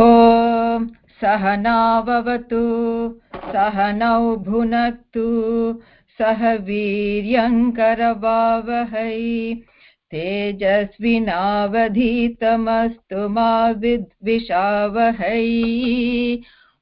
ॐ सहनाववतु, सहनौ भुनक्तु सह वीर्यङ्करवावहै। तेजस्विनावधीतमस्तु मा विद्विषावहै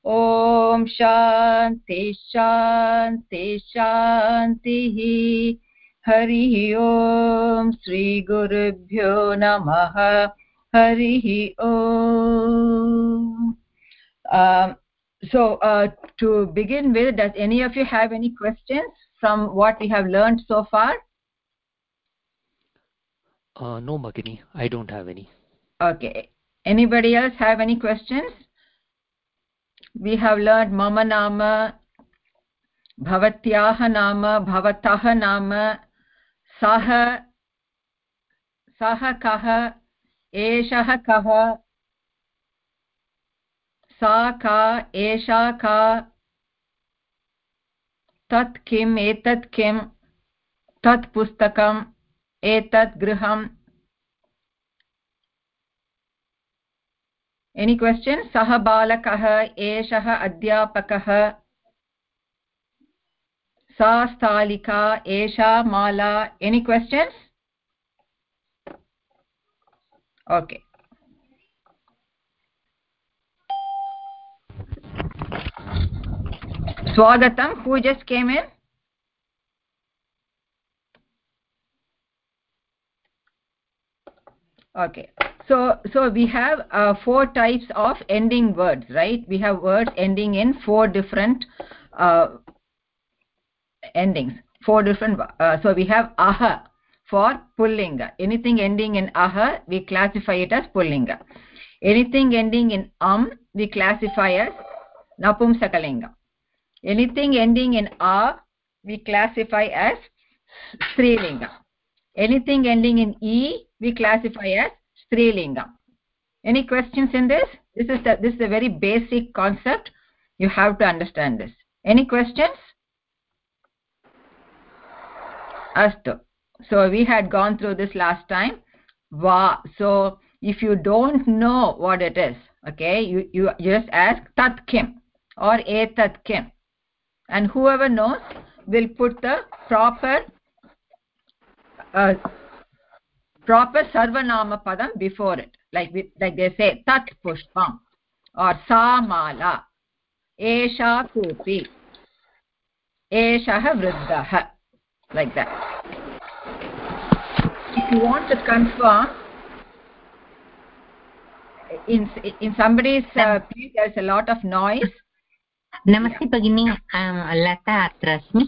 ॐ शान्ति शान्ति, शान्तिः। हरिः ॐ श्रीगुरुभ्यो नमः। हरिः ॐ so uh, to begin with does any of you have any questions from what we have learned so far uh, no Magini, i don't have any okay anybody else have any questions we have learned mama nama bhavatyah nama bhavatah nama sah sah kah एषः कः? सा का? एषा का? तत् किम्? एतत् किं तत् पुस्तकम्? एतत् गृहम्? एनि क्वश्चन् सः बालकः, एषः अध्यापकः, सा स्थालिका, एषा माला any questions okay. Swagatam who just came in? Okay. So so we have uh, four types of ending words right? We have words ending in four different uh, endings four different uh, so we have aha for pullinga anything ending in aha we classify it as pullinga anything ending in am we classify as napumsakalinga anything ending in a we classify as strilinga anything ending in e we classify as strilinga any questions in this? This is the, this is a very basic concept. You have to understand this. Any questions? Astu so we had gone through this last time. Va so if you don't know what it is okay you you just ask tat kim or etat kim and whoever knows will put the proper uh, proper sarvanama padam before it. Like we, like they say tat pushpam or sa mala esha kupi. Eshah vruddhah like that if you want to confirm in in somebody's uh, place there's a lot of noise नमस्ते भगिनी लता अत्र अस्मि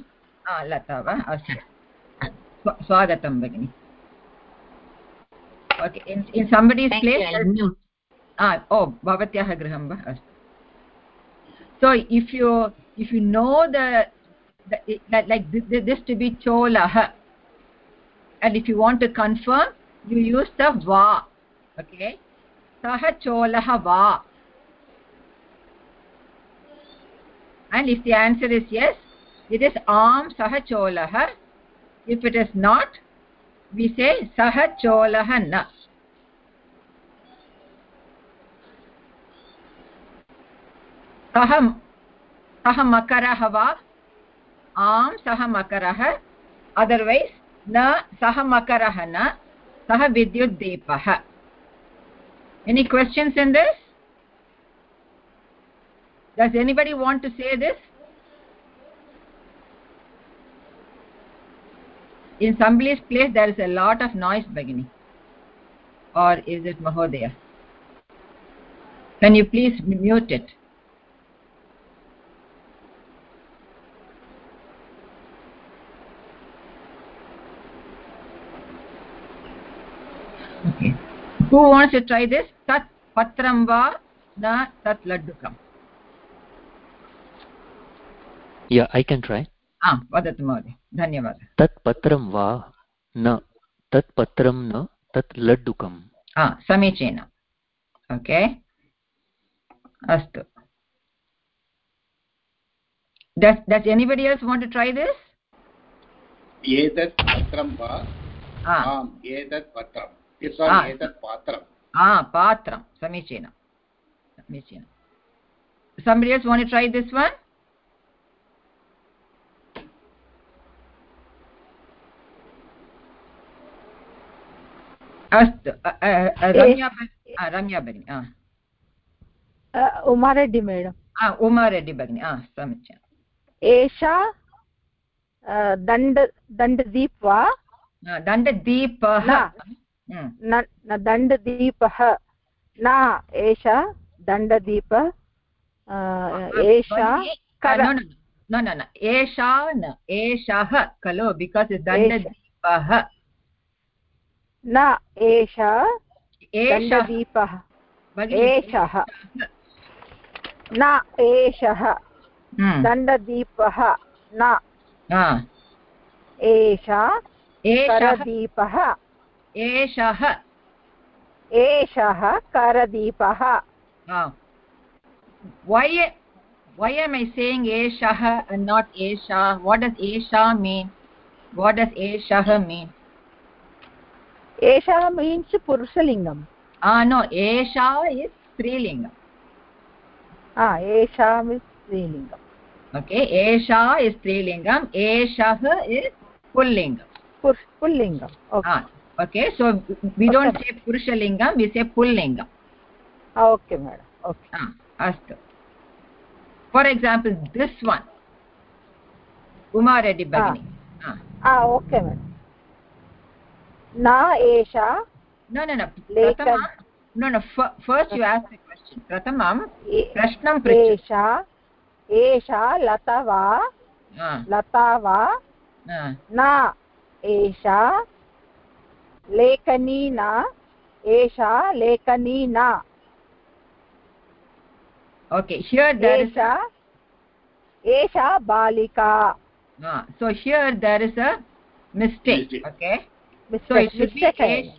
लता वा अस्तु स्वागतं भगिनि okay in in somebody's place ओ भवत्याः गृहं वा अस्तु so if you if you know the, the like this, this to be cholah and if you want to confirm you use the va okay sah cholah va and if the answer is yes it is am sah cholah if it is not we say sah cholah na सः सः मकरः वा आम् सः मकरः otherwise न सः मकरः न सः विद्युद्दीपः any questions in this does anybody want to say this in somebody's place there is a lot of noise beginning or is it mahodaya can you please mute it who wants to try this tat patram va na tat laddukam yeah i can try आं वदतु महोदय धन्यवादः तत् पत्रं वा न तत् पत्रं न तत् लड्डुकं समीचीनम् ओके अस्तु does does anybody else want to try this एतत् पत्रं वा आम् एतत् पत्रं एतत् पात्रं पात्रं समीचीनम् samichinam somebody else want to try this one? अस्तु रम्या रम्या भगिनी उमारेड्डि मेडम् उमारेड्डि भगिनी समीचीनम् एषा दण्ड दण्डदीप वा दण्डदीपः न दण्डदीपः न एषा दण्डदीप एषा न न न एषा न एषः खलु बिकास् दण्डदीपः. न एषा दण्डदीपः। एषः। न एषः दण्डदीपः। न एषा। करदीपः। एषः एषः करदीपः why why am i saying eshah and not esha what does esha mean what does eshah mean esha means purushalingam ah no esha is strilingam ah esha is strilingam okay esha is strilingam eshah is pullingam pullingam okay ah okay so we don't okay. say purushalingam we say pullingam okay madam okay ah अस्तु for example this one Uma Reddy भगिनि okay madam न एषा न न न no no first you ask the question pratamam prashnam esha esha lata va lata va na esha लेखनी न एषा लेखनी न ओके हियर देयर इज़ एषा बालिका। So here there is a mistake okay so it should be a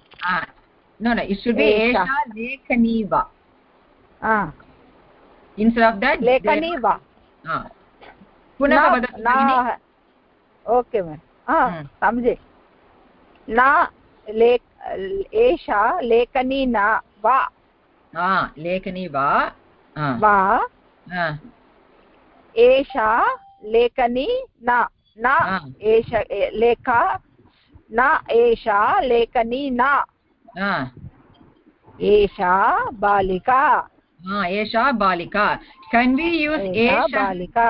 no no it should be एषा। लेखनी वा हाँ। इंस्टेड ऑफ़ दैट लेखनी वा हाँ। पुनः वदतु ओके मैम हाँ। समझे। ना लेख एषा लेखनी न वा। लेखनी वा वा। एषा लेखनी न न एष लेखा न एषा लेखनी न। एषा बालिका। एषा बालिका। केन् वि यूस् एषा बालिका।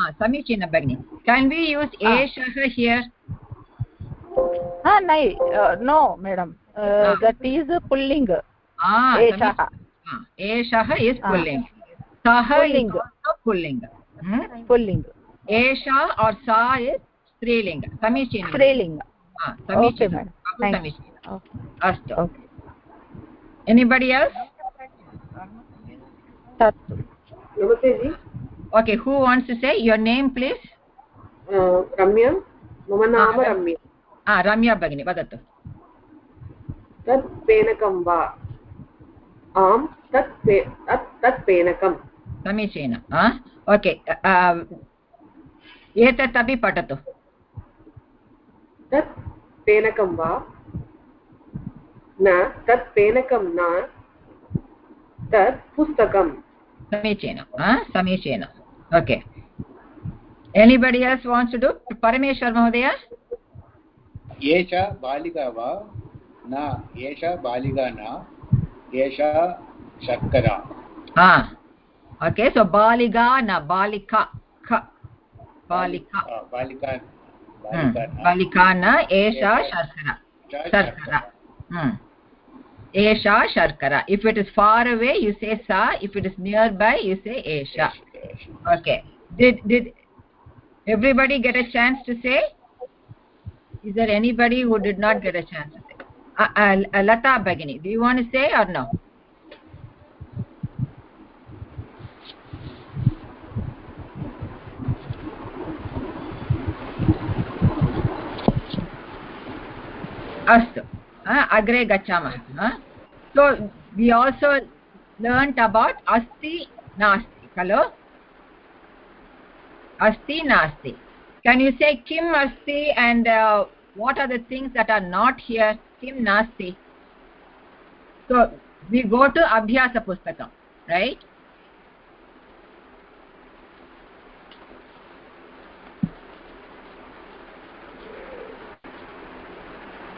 समीचीनं भगिनि। केन् वि यूस् एषः हियर् नै नो मेडम् दट् इस् पुल्लिङ्ग् एषः. एषः इस् पुल्लिङ्ग् सः पुल्लिङ्ग् पुल्लिङ्ग् एषा और् सा इस् स्त्रीलिङ्ग् समीचीनं स्त्रीलिङ्ग्. समीचीनं अस्तु. Anybody else okay who wants to say your name please Ramya. मम नाम रम्या. हा रम्या भगिनी वदतु तत् फेनकं वा आम् तत् तत् फेनकं समीचीनम् ओके एतत् अपि पठतु तत् फेनकं वा न तत् फेनकं न तत् पुस्तकं समीचीनं समीचीनम् okay anybody else wants to do Parameshwar महोदय एषा बालिका वा न एषा बालिका न एषा शर्करा हा ओके सो बालिका न बालिका ख बालिका बालिका बालिका न एषा शर्करा शर्करा esha sharkara if it is far away you say sa if it is nearby you say esha okay did did everybody get a chance to say is there anybody who did not get a chance to say uh, uh, lata bagini do you want to say or no अस्तु अग्रे गच्छामः so we also learnt about asti nasti khalo asti nasti can you say kim asti and uh, what are the things that are not here kim nasti so we go to abhyasa pustakam right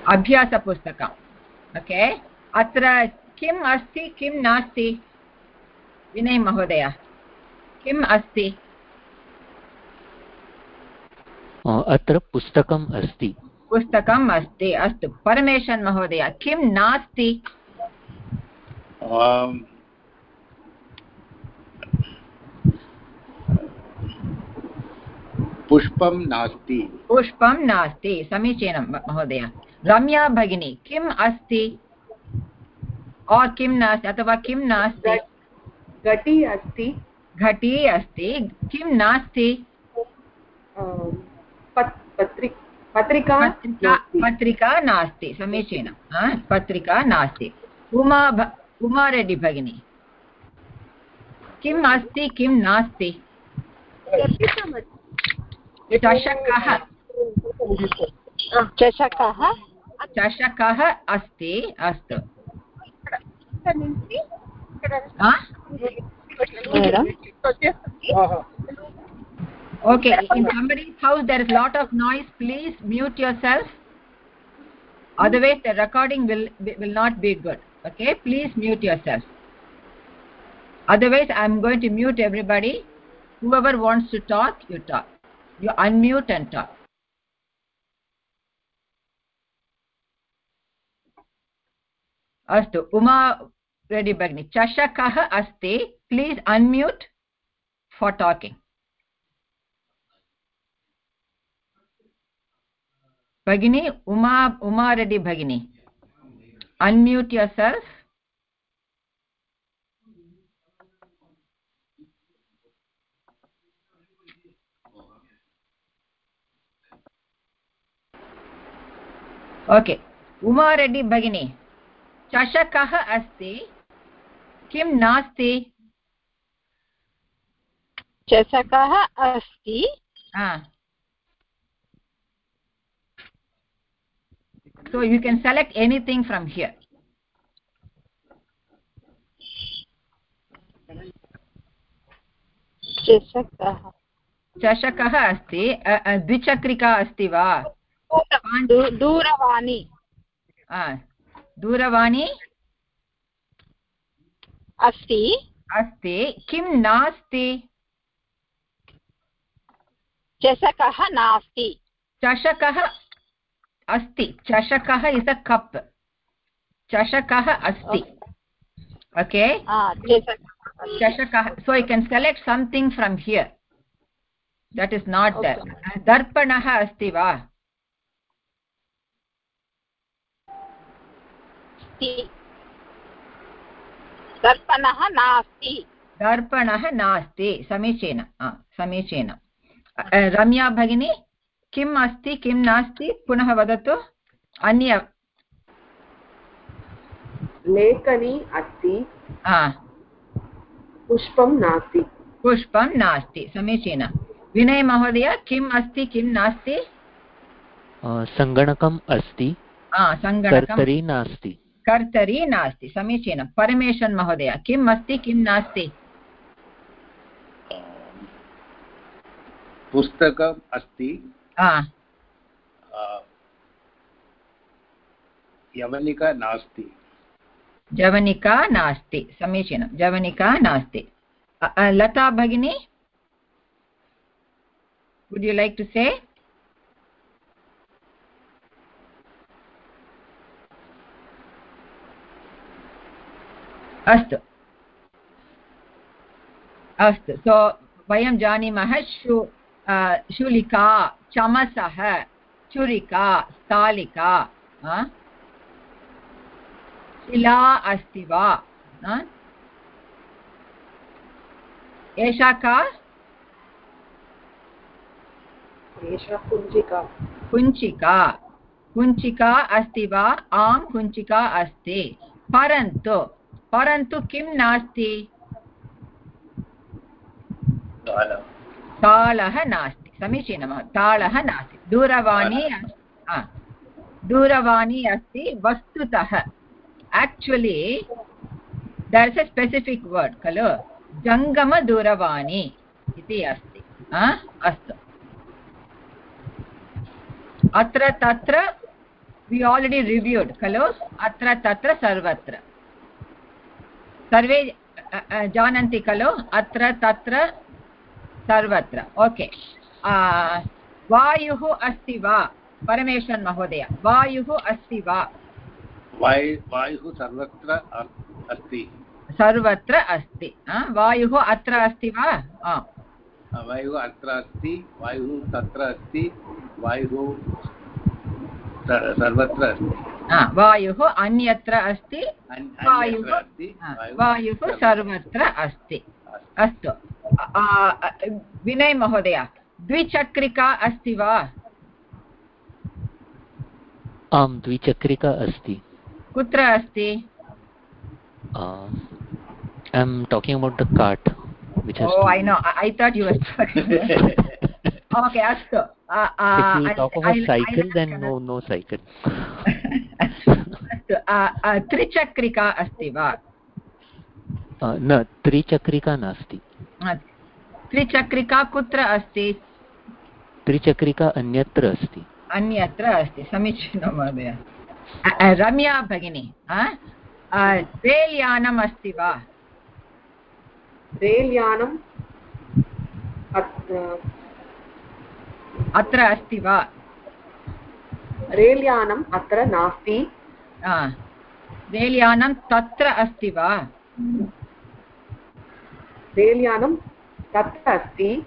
अभ्यासपुस्तकम् okay अत्र किम् अस्ति किं नास्ति विनय महोदय किम् अस्ति अत्र पुस्तकम् अस्ति पुस्तकम् अस्ति अस्तु परमेशन् महोदय किं नास्ति? पुष्पं नास्ति। पुष्पं नास्ति समीचीनं महोदय। रम्या भगिनी किम् अस्ति? और् किं नास्ति अथवा किं नास्ति? घटी अस्ति। घटी अस्ति। किं नास्ति? पत्रिका। पत्रिका? पत्रिका नास्ति। समीचीनं। पत्रिका नास्ति। उमा उमा रेड्डि भगिनी। किम् अस्ति किं नास्ति? चषकः। चषकः? चषकः अस्ति अस्तु। okay in somebody's house there is lot of noise please mute yourself otherwise the recording will will not be good okay please mute yourself otherwise i'm going to mute everybody whoever wants to talk you talk you unmute and talk अस्तु उमा रेड्डि भगिनी चषकः अस्ति please unmute for talking भगिनी उमा उमा रेड्डि भगिनी unmute yourself okay Uma Reddy भगिनी चषकः अस्ति किं नास्ति चषकः अस्ति so you can select anything from here. चषकः। चषकः अस्ति द्विचक्रिका अस्ति वा? दूरवाणी। दूरवाणी? अस्ति। अस्ति। किं नास्ति? चषकः नास्ति। चषकः अस्ति। चषकः इस् अ कप् चषकः अस्ति। ओके चषकः। So you can select something from here that is not दर्पणः अस्ति वा? दर्पणः नास्ति। दर्पणः नास्ति। समीचीनं। समीचीनं। रम्या भगिनी? किम् अस्ति किं नास्ति? पुनः वदतु। अन्य लेखनी अस्ति। पुष्पं नास्ति। पुष्पं नास्ति समीचीनं। विनय महोदय किम् अस्ति किं नास्ति? सङ्गणकम् अस्ति। सङ्गणकं नास्ति। कर्तरी नास्ति समीचीनं। परमेशन् महोदय किम् अस्ति किं नास्ति? पुस्तकम् अस्ति। यवनिका नास्ति। जवनिका नास्ति समीचीनं। जवनिका नास्ति। लता भगिनी would you like to say? अस्तु। अस्तु। सो वयं जानीमः शु शूलिका। चमसः छुरिका स्थालिका शिला अस्ति वा? एषा का? एषा कुञ्चिका। कुञ्चिका। कुञ्चिका अस्ति वा? आं कुञ्चिका अस्ति। परन्तु परन्तु किं नास्ति? तालः नास्ति। समीचीनं तालः नास्ति दूरवाणी दूरवाणी अस्ति वस्तुतः। Actually there is a specific word खलु? जङ्गमदूरवाणी इति अस्ति। अस्तु। अत्र तत्र we already reviewed खलु? अत्र तत्र सर्वत्र। सर्वे जानन्ति खलु? अत्र तत्र सर्वत्र। ओके वायुः अस्ति वा? परमेश्वरन् महोदय वायुः अस्ति वा? वायु सर्वत्र अस्ति। सर्वत्र अस्ति। वायुः अत्र अस्ति वा? वायुः अत्र अस्ति वायुः तत्र अस्ति वायुः सर्वत्र अस्ति। वायुः अन्यत्र अस्ति वायुः वायुः सर्वत्र अस्ति। अस्ति। विनय महोदय द्विचक्रिका अस्ति वा? आं द्विचक्रिका अस्ति। कुत्र अस्ति? I am talking about the cart I no I thought you okay अस्तु. Ah, uh, If you talk I- about I cycle, like then no, no cycle. अस्तु. आ, आ, त्रिचक्रिका अस्ति वा? Uh, न त्रिचक्रिका नास्ति। त्रिचक्रिका कुत्र अस्ति? त्रिचक्रिका अन्यत्र अस्ति। अन्यत्र अस्ति। समीचीनं महोदय। रम्या भगिनी रेल् यानम् अस्ति वा? रेल् यानं अत्- अत्र अस्ति वा? रेल् यानम् अत्र नास्ति। रेल् यानं तत्र अस्ति वा? रेल् यानं तत्र अस्ति।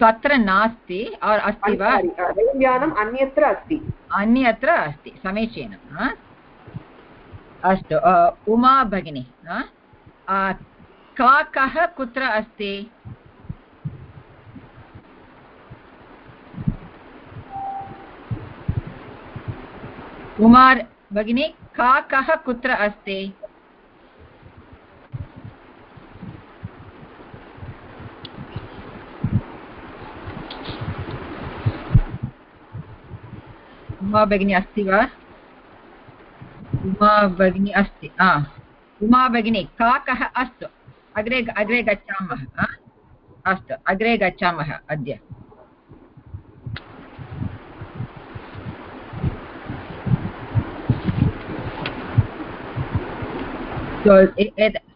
तत्र नास्ति और् अस्ति वा? Uh, यानम् अन्यत्र अस्ति। अन्यत्र अस्ति समीचीनम् अस्तु उमा भगिनी काकः कुत्र अस्ति? उमार् भगिनी काकः कुत्र अस्ति? उमा भगिनी अस्ति वा? उमा भगिनी अस्ति हा उमा भगिनी काकः अस्तु? अग्रे अग्रे गच्छामः? अस्तु, अग्रे गच्छामः अद्य।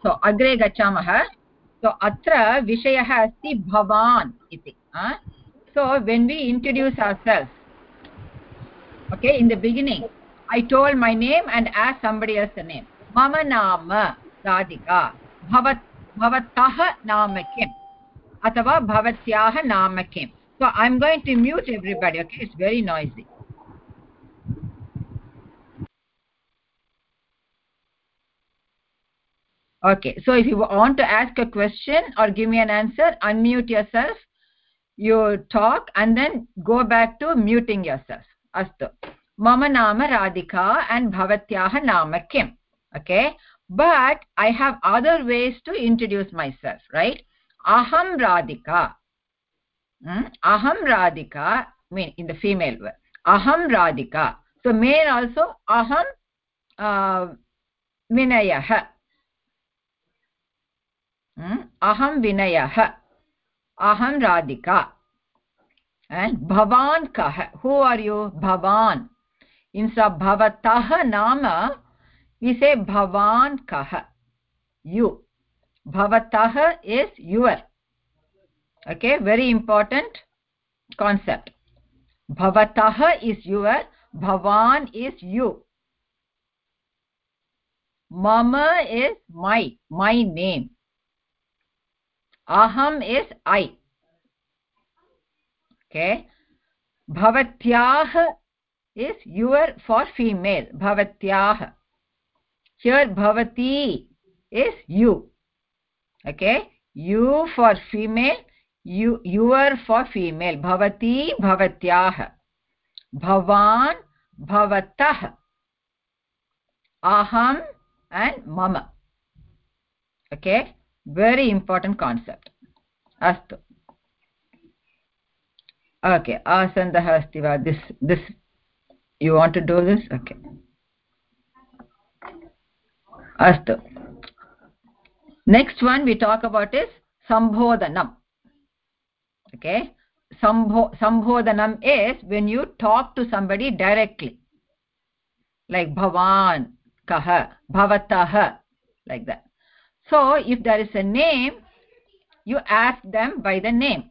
So अग्रे गच्छामः। So, अत्र विषयः अस्ति भवान् इति so, when we introduce ourselves okay in the beginning i told my name and asked somebody else the name mama nama radhika bhavat bhavatah naam kim अथवा भवत्याः नाम किम् so i'm going to mute everybody okay it's very noisy okay so if you want to ask a question or give me an answer unmute yourself you talk and then go back to muting yourself अस्तु। मम नाम Radhika and भवत्याः नाम किम्? Okay but I have other ways to introduce myself right अहं Radhika. hmm? अहं Radhika mean in the female वर् अहं राधिका। सो मेन् आल्सो अहं uh, विनयः। hmm? अहं विनयः। अहं Radhika. And bhavan kah who are you bhavan instead of bhavatah nama we say bhavan kah you bhavatah is your okay very important concept bhavatah is your bhavan is you mama is my my name aham is i okay bhavatyah is your for female bhavatyah here bhavati is you okay you for female you your for female bhavati bhavatyah bhavan bhavatah aham and mama okay very important concept अस्तु okay आसन्दः अस्ति वा this this you want to do this okay अस्तु next one we talk about is sambodhanam okay Sambho sambodhanam is when you talk to somebody directly like bhavan kah bhavatah like that so if there is a name you ask them by the name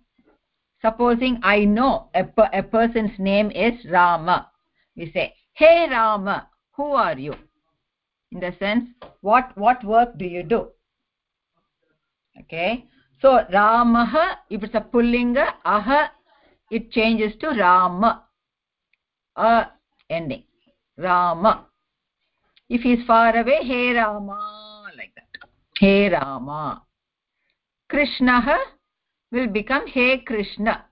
supposing i know a, a person's name is rama. We say hey rama who are you? In the sense what what work do you do? Okay. So ramah if it's a pullinga aha it changes to rama. A ending. Rama. If he's far away hey rama like that. Hey rama. Krishnah will become hey krishna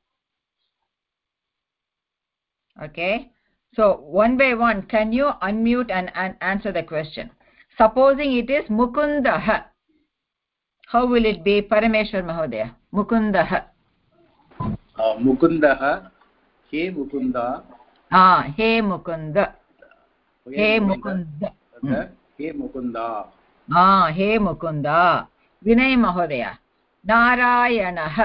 okay so one by one can you unmute and, and answer the question supposing it is mukundah how will it be parameshwar mahodaya mukundah मुकुन्दः hey Mukund ah he mukund he mukund hey Mukund ah he mukunda vinay mahodaya नारायणः।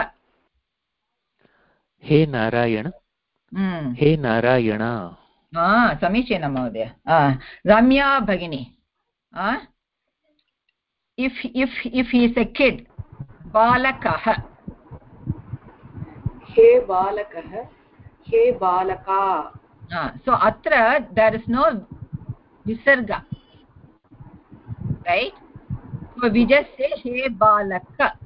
हे Narayan hmm. हे नारायण। समीचीनं महोदय। रम्या भगिनी। If if if is a kid बालकः। हे बालकः हे बालका। so अत्र there is no visarga right? So we just say he balaka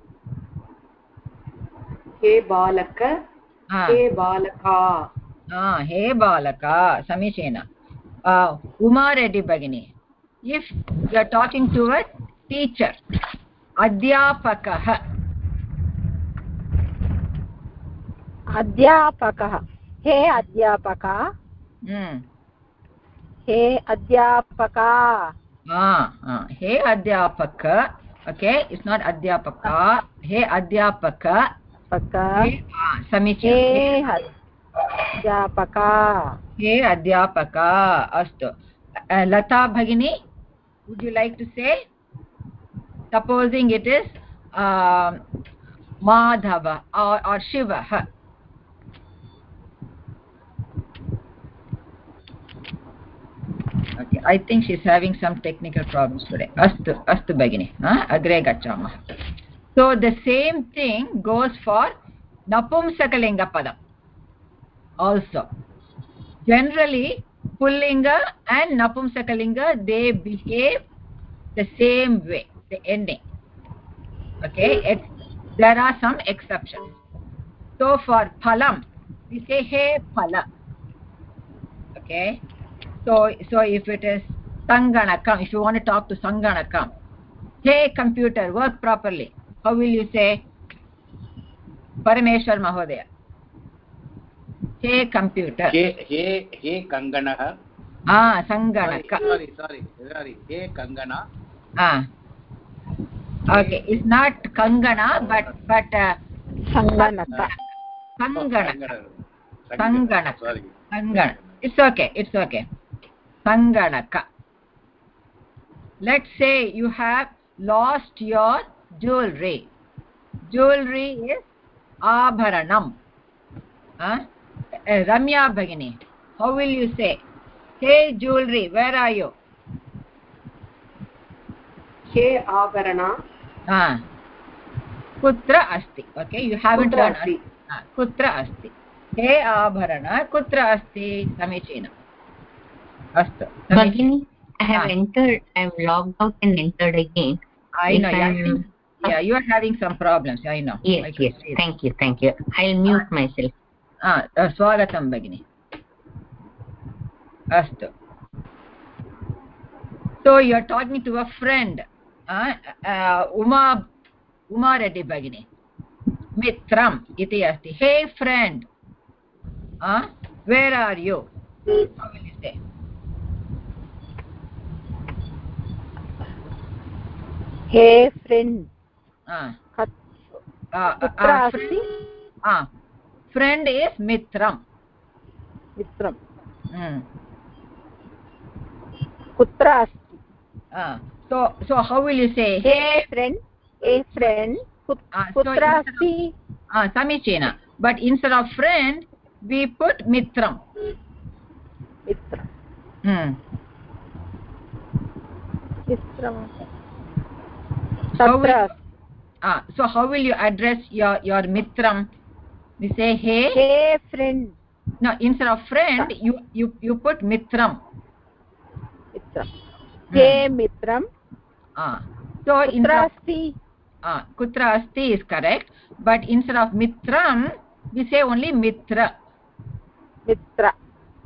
हे बालक हे. बालका। हे बालका समीचीन. उमा रेड्डी भगिनी if you are talking to a teacher अध्यापकः। अध्यापकः हे अध्यापका। हे अध्यापका। हे अध्यापक ओके इट्स् नाट् अध्यापका हे अध्यापक। अध्यापका। अस्त। लता भगिनी would you like to say supposing it is Madhava शिवः I think she is having some technical problems अस्तु अस्तु भगिनि अग्रे गच्छामः। So the same thing goes for napumsakalinga padam also. Generally pullinga and napumsakalinga they behave the same way the ending. Okay there are some exceptions. So for phalam we say hey phala okay so so if it is sanganakam if you want to talk to sanganakam hey computer work properly how will you say parameshwar mahodaya hey computer हे computer हे हे हे कङ्गणः सङ्गणक sorry sorry सारी हे कङ्गण okay it's not kangana but but uh, sanganaka sanganaka sanganaka sangana it's okay it's okay sanganaka let's say you have lost your jewelry jewelry is abharanam huh? uh, ramya bhagini how will you say hey jewelry where are you हे आभरण हा कुत्र अस्ति okay you हावेण्ट् कुत्र अस्ति? हे आभरण कुत्र अस्ति समीचीनम् अस्तु Bhagini, I have Ah. entered, I have logged out and entered again. I know I'm- think, yeah you are having some problems I know Yes, I could yes. see that. Thank you, thank you. I'll mute myself. Ah, uh, स्वागतं भगिनि अस्तु so you are talking to a friend uh, uh, uma uma reddy bhagini mitram iti asti hey friend uh, where are you how will you say hey friend uh, कत्- uh, कुत्र uh, अस्ति friend, Uh, is mitram मित्रं mm. कुत्र अस्ति uh, so so how will you say हे friend हे friend Ah, कुत्र अस्ति ah samichena but instead of friend we put mitram मित्रं ah, so how will you address your your mitram? We say hey. Hey friend. No instead of friend ah. you you you put mitram. Mitram. Hmm. hey mitram. Ah. So kutra asti. Ah kutra asti is correct but instead of mitram we say only mitra. Mitra.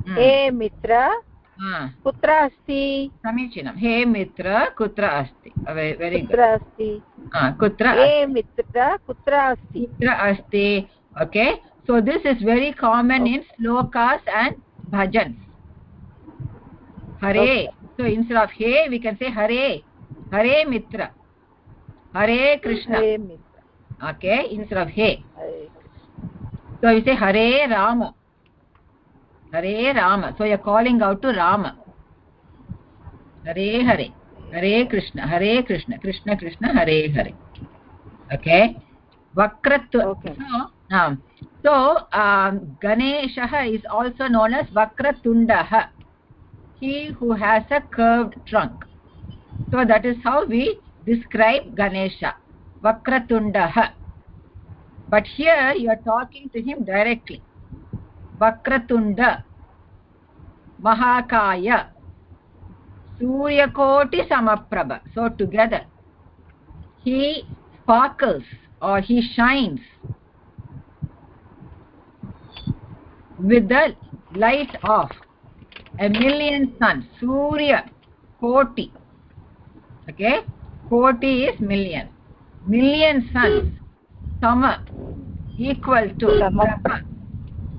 Hmm. hey mitra. कुत्र अस्ति समीचीनं हे मित्र कुत्र अस्ति very कुत्र अस्ति कुत्र हे मित्र कुत्र अस्ति कुत्र अस्ति okay so this is very common in slokas and bhajans hare Okay. so instead of hey we can say hare hare mitra hare krishna hey Mitra okay instead of hey Hare so we say hare rama hare rama so you're calling out to rama hare hare hare krishna hare krishna krishna krishna hare hare okay vakratva Okay. so um, so um, ganeshah is also known as vakratundah he who has a curved trunk so that is how we describe ganesha vakratundah but here you are talking to him directly वक्रतुण्ड महाकाय सूर्यकोटिसमप्रभ he sparkles or he shines with the light of a million suns surya koti okay koti is million million suns sama equal to Sama.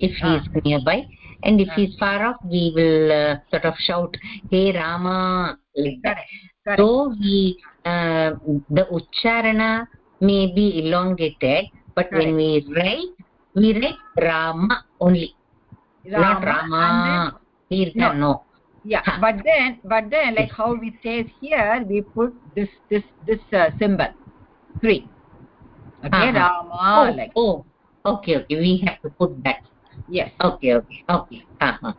if he is nearby, and if Ah. he is far off, we will uh, sort of shout, Hey Rama, like that. correct correct So we, uh, the ucharana may be elongated, but when we write, we write Rama only, not Rama. Dirgha, no. then, yeah Huh. but then but then like how we say here we put this this this uh, symbol three okay Uh-huh. rama oh, like oh, okay, okay. We have to put that. Yes. Okay, okay, okay. Uh-huh.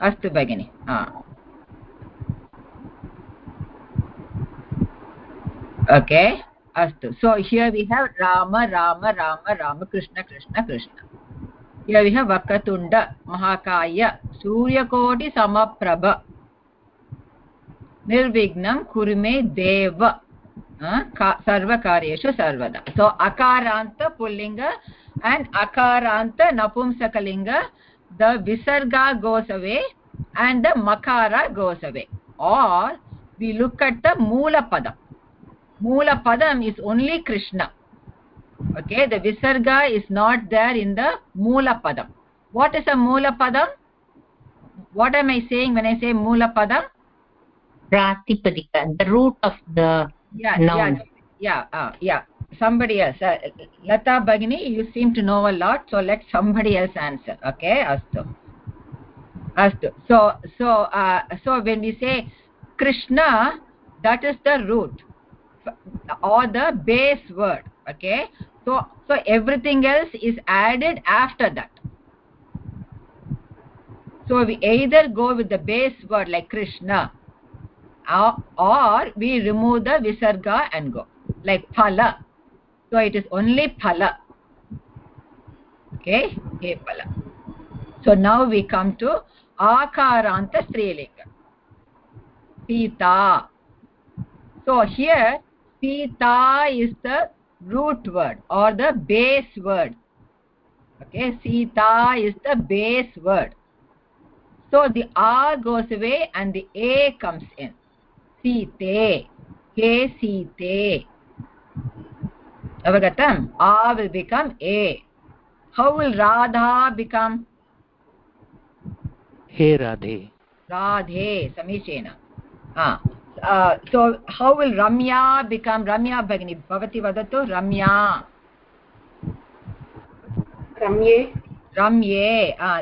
अस्तु भगिनि हा okay अस्तु so here we have Rama Rama Rama Rama Krishna Krishna Krishna here वक्रतुण्ड महाकाय सूर्यकोटिसमप्रभ निर्विघ्नं कुरु मे देव सर्वकार्येषु सर्वदा सो अकारान्त पुल्लिङ्ग and akaranta napumsakalinga the visarga goes away and the makara goes away. Or we look at the moola padam. Moola padam is only krishna. Okay the visarga is not there in the moola padam. What is a moola padam? What am i saying when i say moola padam? Pratipadika, the root of the yeah Noun. yeah yeah uh, yeah somebody else. Uh, lata bagini you seem to know a lot so let somebody else answer. Okay astu. Astu. So so uh, so when we say krishna that is the root. Or the base word. Okay? So so everything else is added after that. So we either go with the base word like krishna or, or we remove the visarga and go. Like phala so it is only phala. Okay? Phala. So now we come to akaranta strilinga sita. So here sita is the root word or the base word. Okay? Sita is the base word. So the a goes away and the a comes in. Site. He site avagatam a will become a how will radha become hey Radhe radhe samichena ah uh, so how will ramya become ramya bagini bhavati vadatu ramya रम्ये ramye uh,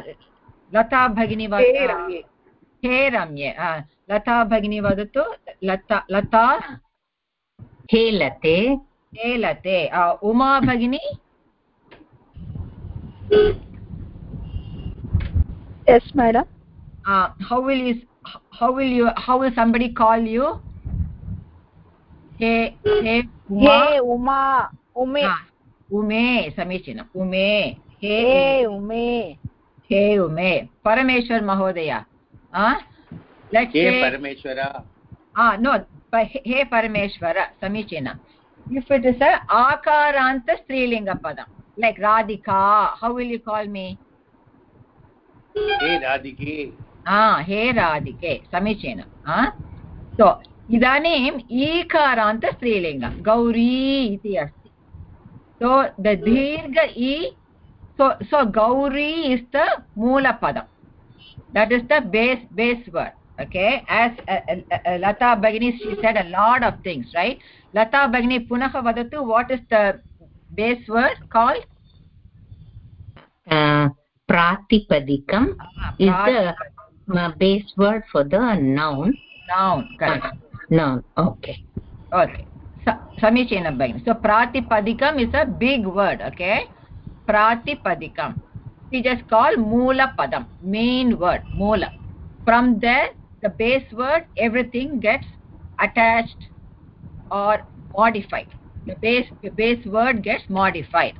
lata bhagini hey vadatu रम्ये hey रम्ये uh, lata bhagini vadatu lata lata hey लते hey uh, uma bhagini yes madam uh, how will you how will you how will somebody call you he he uma हे उमा उमे Ah, ume samichinam ume he हे उमे he ume parameshwar mahodaya ah let's hey say परमेश्वर ah no pa- he he parameshwara samichinam if it is a akaranta strilinga padam like radhika how will you call me हे राधिके ah he radhike samichinam ah so idanim ईकारान्त स्त्रीलिङ्ग Gauri इति अस्ति so the dirgha e so so gauri is the moola padam that is the base base word okay? As uh, uh, uh lata bagini she said a lot of things right? Lata bagini punah vadatu what is the base word called? Uh, pratipadikam ah, is the uh, base word for the noun. Noun correct. Ah, noun. Okay. Okay. So samichinam bagini so pratipadikam is a big word okay? Pratipadikam. We just call moola padam main word moola. From there the base word everything gets attached or modified. The base the base word gets modified.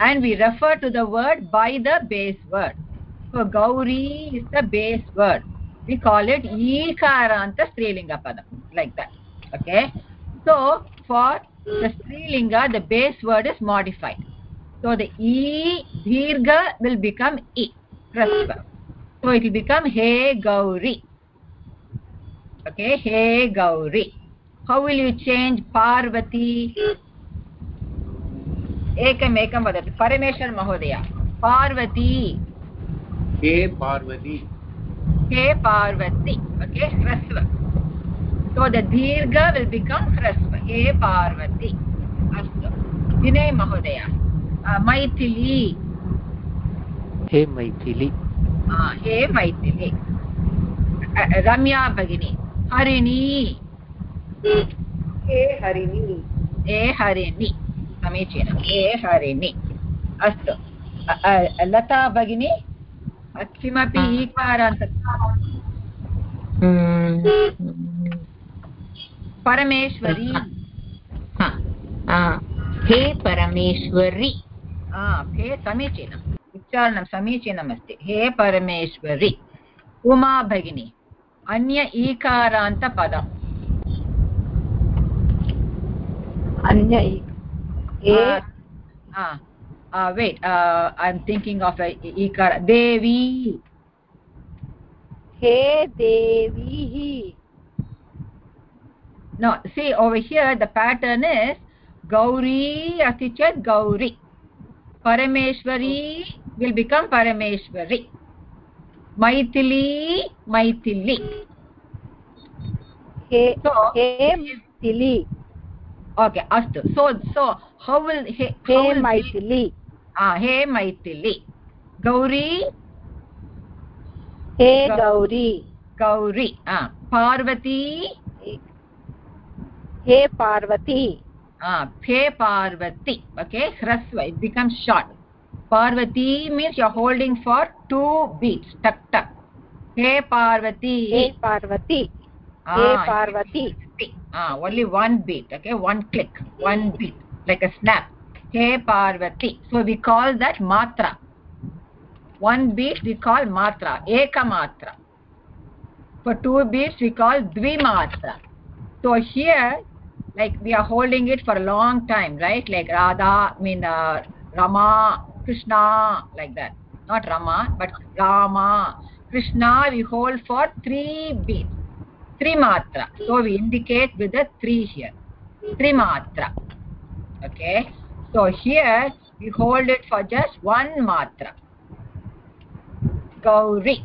And we refer to the word by the base word. So gauri is the base word. We call it ikaranta strilinga padam like that. Okay? So for the strilinga the base word is modified. So the e dirgha will become e rasva so it will become he gauri okay he gauri how will you change parvati एकम् एकं वदतु परमेश्वर महोदय पार्वती हे पार्वती हे Parvati okay ह्रस्व so the dirgha will become hrasva he parvati astu vinay mahodaya uh, maithili हे Maithili uh, he maithili uh, harini हे हरिणी हे harini समीचीनं हे harini अस्तु लता भगिनी किमपि ईकारान्त. परमेश्वरी हे परमेश्वरि हे समीचीनम् उच्चारणं समीचीनमस्ति हे परमेश्वरि उमा भगिनी अन्य ईकारान्तपदम् अन्य wait I am thinking of ईकार देवी हे देवीः no see over here the pattern is gauri asti chet gauri parameshwari will become parameshwari Maithili Maithili. Okay अस्तु। सो सो हौल् हे मैथिलि। हे मैथिलि। गौरी? हे गौरी। गौरी पार्वती? हे पार्वती। हे पार्वती। ओके ह्रस्व it becomes short parvati means you're holding for two beats. Tak tak. Hey parvati. Hey parvati. Ah, hey parvati. Ah only one beat okay? One click one beat like a snap. Hey parvati. So we call that matra. One beat we call matra ekamatra for two beats we call dvimatra. So here like we are holding it for a long time right? Like radha mean uh, rama krishna like that. Not rama but rama. Krishna we hold for three beats. Trimatra so we indicate with the three here. Trimatra okay? So here we hold it for just one matra. Gauri.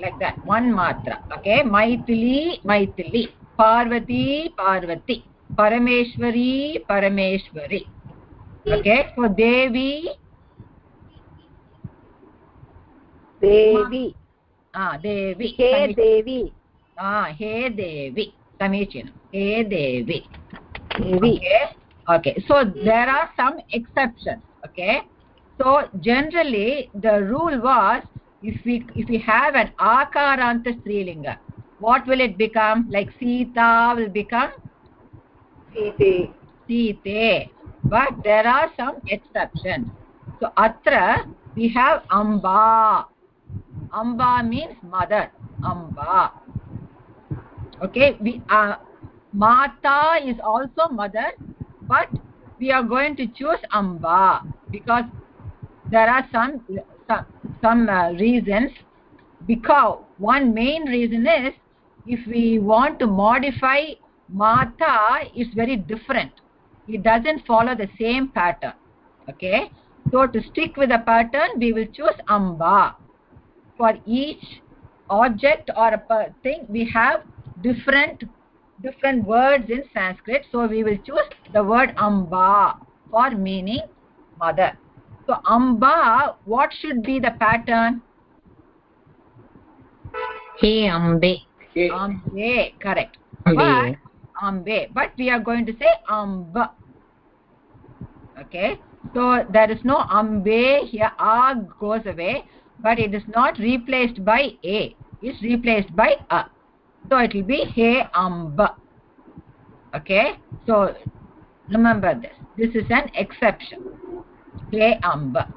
Like that. One matra. Okay? Maithili maithili parvati parvati. Parameshwari parameshwari. Okay? So devi Devi ah devi hey Sami- Devi ah he devi samichinam he devi Devi okay okay so there are some exceptions okay so generally the rule was if we if we have an akaranta strilinga what will it become like sita will become सीते site but there are some exceptions so atra we have amba amba means mother. Amba. Okay we uh, mata is also mother but we are going to choose amba because there are some some, some uh, reasons. Because one main reason is if we want to modify mata it's very different. It doesn't follow the same pattern. Okay so to stick with the pattern we will choose amba for each object or a thing we have different different words in sanskrit. So we will choose the word amba for meaning mother. So amba what should be the pattern? He ambe. Ambe correct. Ambe. but ambe. But we are going to say amba. Okay. So there is no ambe here. A goes away but it is not replaced by a. Is replaced by a. So it will be he amba okay? So remember this. This is an exception. He amba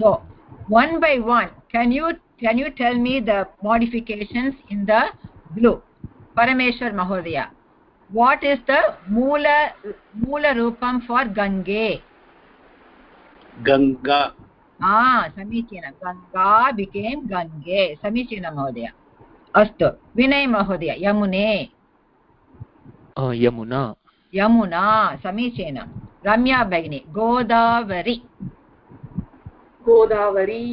so one by one can you can you tell me the modifications in the blue? Parameshwar mahodaya what is the moola moola upam for gange? Ganga. Ah samichinam ganga became gange samichinam mahodaya अस्तु विनय महोदय यमुने यमुना यमुना समीचीनं रम्या भगिनी गोदावरी गोदावरी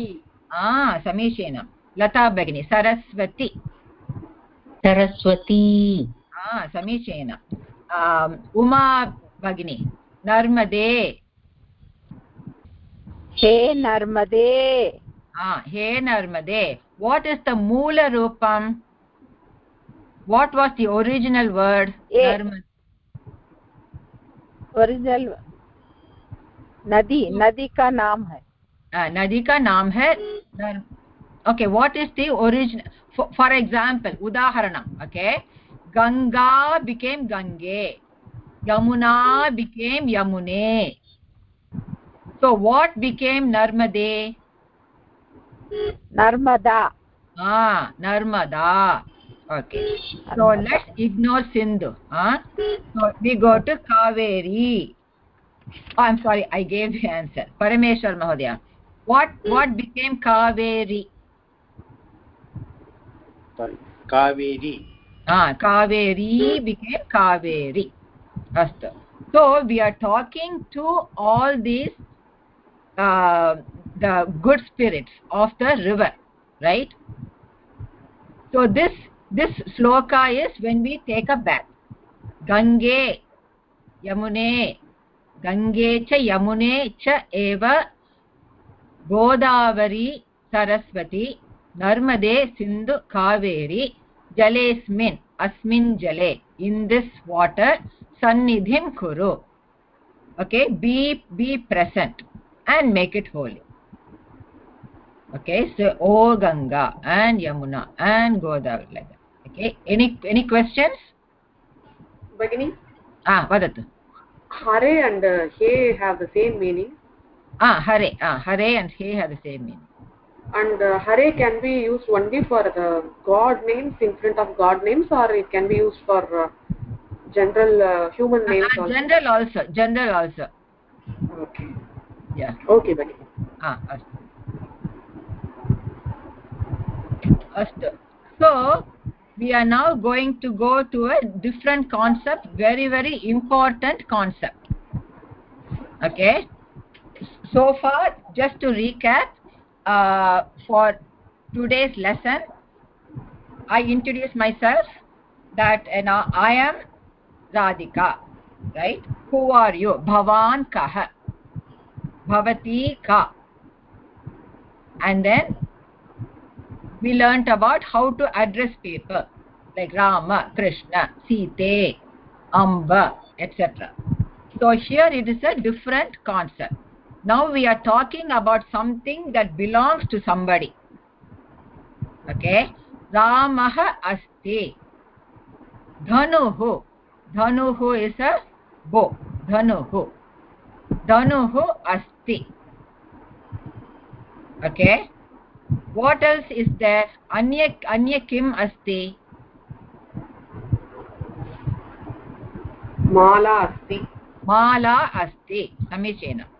आ समीचीनं लता भगिनी सरस्वती सरस्वती आ समीचीनम् आम्, उमा भगिनी नर्मदे हे नर्मदे हे नर्मदे what is the मूलरूपं what was the original word original नदी नदी का नाम है नदी का नाम है okay what is the original for example उदाहरणम् ओके गङ्गा बिकेम् गङ्गे यमुना बिकेम् यमुने so what became narmade? Narmada. Ah narmada. Okay. Narmada. so let's ignore sindhu ah. So we go to kaveri. Oh, i'm sorry i gave the answer. Parameshwar mahodaya. What what became kaveri? Sorry kaveri. Ah kaveri became kaveri. Astu so we are talking to all these uh, the good spirits of the river right? So this this sloka is when we take a bath. Gange yamune. Gange cha yamune cha eva godavari saraswati narmade sindhu kaveri jalesmin asmin jale. In this water sannidhim kuru. Okay be be present and make it holy. Okay so o ganga and yamuna and godavari like that. Okay any any questions? Bagini, ah vadatu hare and uh, he have the same meaning. Ah hare ah hare and he have the same meaning. And uh, hare can be used only for the god names in front of god names or it can be used for uh, general uh, human names Ah, also? general also general also. Okay yeah okay Bagini. ah अस्तु अस्तु so we are now going to go to a different concept very very important concept okay so far just to recap uh, for today's lesson i introduced myself that you know i am radhika right who are you bhavan kah bhavati ka. And then we learnt about how to address people like rama krishna sita amba etc so here it is a different concept. Now we are talking about something that belongs to somebody. Okay? Ramah asti dhanuh dhanuh is a bow. Dhanuh dhanuh asti okay what else is there anya anya kim asti माला अस्ति माला अस्ति समीचीनम्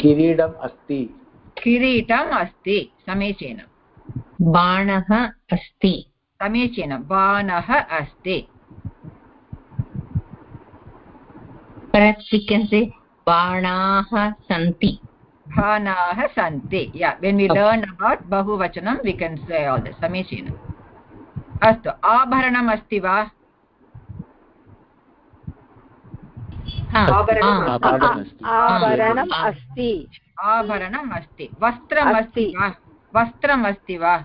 किरीटम् अस्ति किरीटम् अस्ति समीचीनं बाणः अस्ति समीचीनं बाणः अस्ति perhaps we can say बाणाः सन्ति। बाणाः सन्ति। Yeah when we learn about bahuvachanam we can say all this. समीचीनम् अस्तु आभरणम् अस्ति वा? आभरणम् अस्ति आभरणम् अस्ति वस्त्रम् अस्ति। वा? वस्त्रम् अस्ति वा?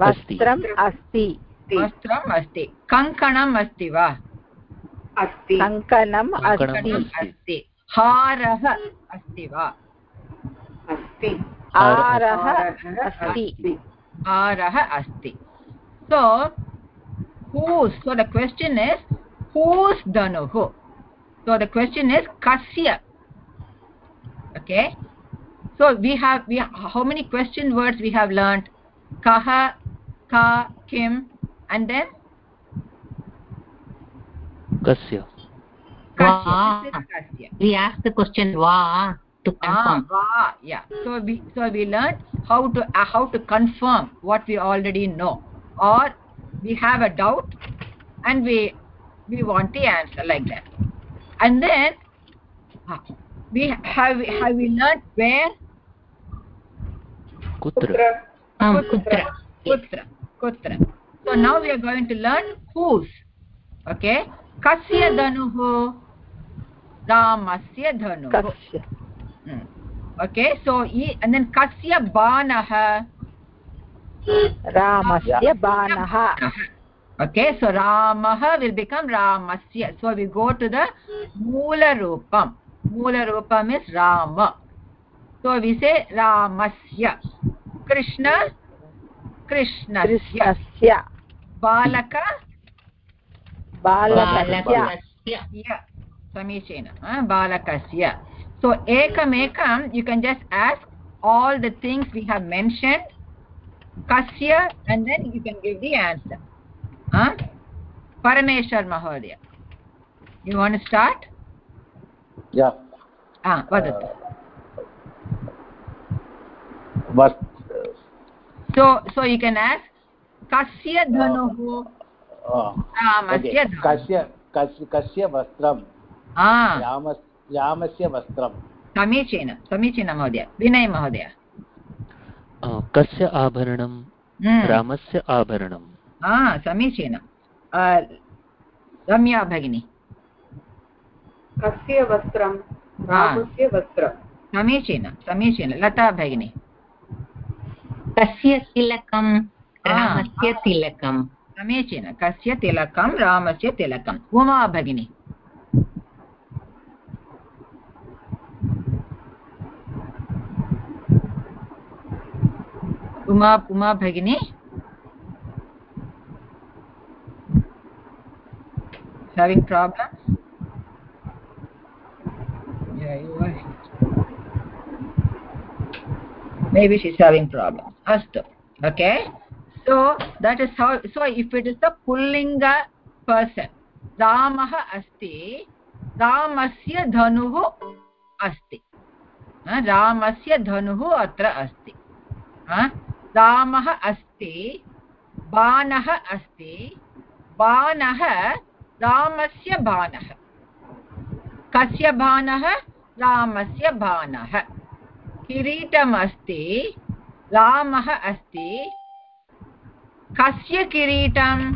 वस्त्रम् अस्ति वस्त्रम् अस्ति। कङ्कणम् अस्ति वा? अस्ति कङ्कणम्। अस्ति। हारः अस्ति वा अस्ति आरः हारः अस्ति अस्ति हारः अस्ति so whose so the question is whose dhanuh so the question is kasya okay so we have we how many question words we have learned kah ka kim and then कस्य kasya this is we ask the question va to ah, confirm. ah, va yeah. So we so we learn how to uh, how to confirm what we already know. Or we have a doubt and we we want the answer like that. And then uh, we have have we learned where? Kutra. Um, kutra. Kutra. Kutra. So now we are going to learn whose okay? Kasya danuho गोदामस्य धनु। Okay so then कस्य बाणः? रामस्य बाणः। Okay so रामः will become रामस्य. So we go to the मूलरूपम् मूलरूपम् is Rama. So we say रामस्य। कृष्ण कृष्णस्य। बालक? बालकस्य। समीचीनं हा, बालकस्य so ekam you can just ask all the things we have mentioned kasya and then you can give the answer huh parameshwar mahodaya you want to start yeah ah vadatu वस् so so you can ask kasya dhanuh ramasya dhanuh कस्य कस्य कस्य वस्त्रं ah Ram रामस्य वस्त्रं समीचीनं समीचीनं महोदय। विनय महोदय। कस्य आभरणं? हम्म। रामस्य आभरणं। हा समीचीनं। रम्या भगिनी। कस्य वस्त्रं? रामस्य वस्त्रं। समीचीनं समीचीनं। लता भगिनी। कस्य तिलकं? रामस्य तिलकं। समीचीनं। कस्य तिलकं? रामस्य तिलकम् उमा भगिनी। उमा उमा भगिनी having problems yeah you are maybe she's having problems astu okay so that is how so if it is the pullinga person ramah asti ramasya dhanuh asti हा, रामस्य धनुः अत्र अस्ति हा, रामः अस्ति, बाणः अस्ति, बाणः रामस्य बाणः। कस्य बाणः? रामस्य बाणः। किरीटमस्ति, रामः अस्ति। कस्य किरीटं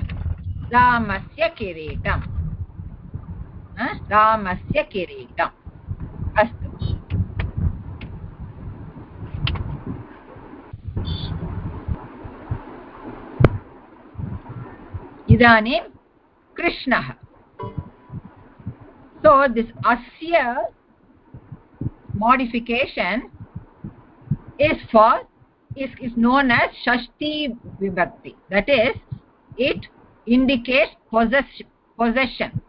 रामस्य किरीटं रामस्य किरीटम्। अस्तु। इदानीं कृष्णः so this asya modification is for is, is known as shashti vibhakti that is it indicates possess, possession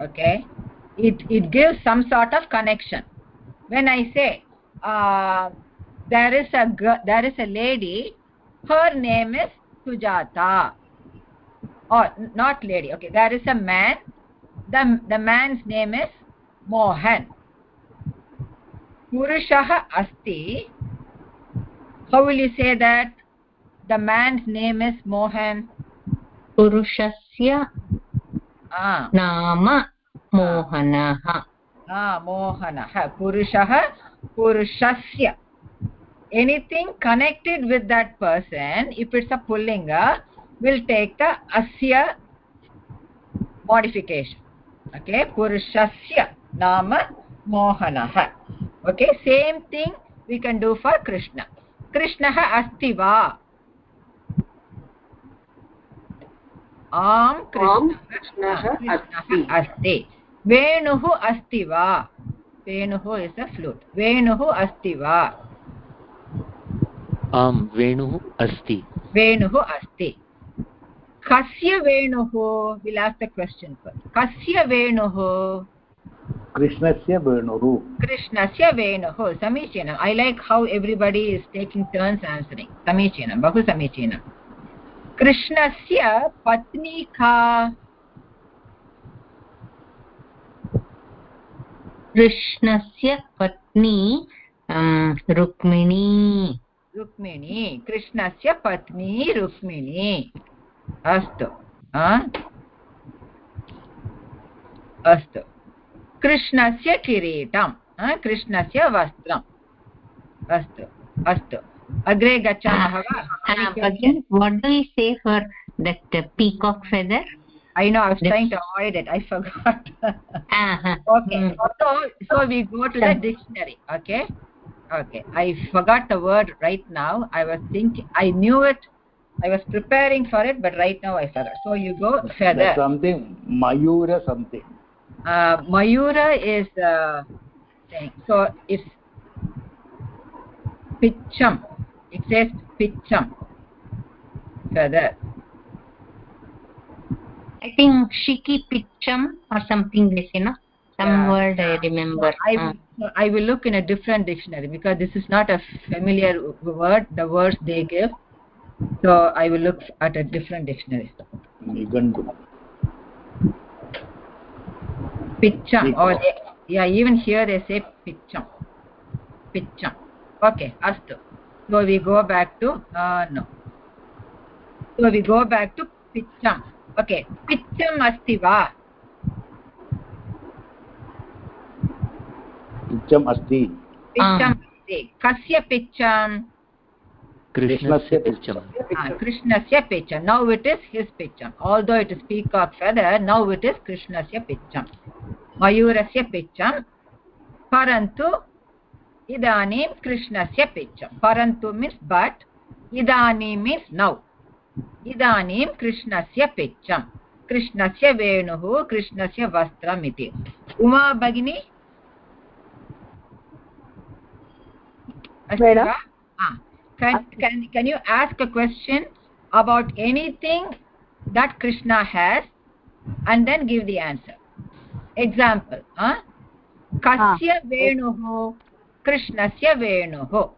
okay it it gives some sort of connection when i say uh, there is a girl, there is a lady her name is sujata or not lady okay there is a man the the man's name is mohan purushah asti how will you say that the man's name is mohan पुरुषस्य ah नाम मोहनः ah mohanah purushah purushasya anything connected with that person if it's a pullinga will take the asya modification okay purushasya nama mohanah okay same thing we can do for krishna krishnah asti va आम् कृष्णः कृष्णः अस्ति वेणुः अस्ति वा वेणुः is a flute वेणुः अस्ति वा आम् वेणुः अस्ति। वेणुः अस्ति। कस्य वेणुः? विलास क्वश्चन् कस्य वेणुः? कृष्णस्य वेणुः। कृष्णस्य वेणुः। समीचीनम् I like how everybody is taking turns answering समीचीनं। बहु समीचीनं। कृष्णस्य पत्नी का? कृष्णस्य पत्नी अं, रुक्मिणी। रुक्मिणी कृष्णस्य पत्नी रुक्मिणी अस्तु अस्तु कृष्णस्य किरीटं कृष्णस्य वस्त्रम् अस्तु अस्तु अग्रे गच्छामः वा Uh, uh? I know I was trying to avoid it. I forgot. Uh-huh. okay. Mm. So so we go to the dictionary. Okay. Okay. I forgot the word right now. I was thinking. I knew it. I was preparing for it, but right now I forgot. So you go feather. That's something mayura something uh, mayura is uh, thing. so it's pitcham it says pitcham feather I think shiki pitcham or something they say, no? Some Yeah. word I remember. I, Uh, will- I will look in a different dictionary because this is not a familiar word the words they give. So i will look at a different dictionary. Nigandu. Pitcham Pitcham. or they, yeah even here they say pitcham pitcham okay astu. So we go back to uh, no. So we go back to pitcham okay pitcham asti va पिच्छम् अस्ति kasya pitcham कृष्णस्य पिच्छम् Ah, krishnasya pitcham now it is his pitcham although it is peacock feather now it is krishnasya pitcham mayurasya pitcham parantu idanim krishnasya pitcham parantu means but idanim means now idanim krishnasya pitcham कृष्णस्य वेणुः कृष्णस्य वस्त्रम् इति उमा भगिनी Ah. ah, can, ah. can, can you ask a question about anything that Krishna has and then give the answer. Example, ah. huh? Kasya krishna Krishnasya Venuho.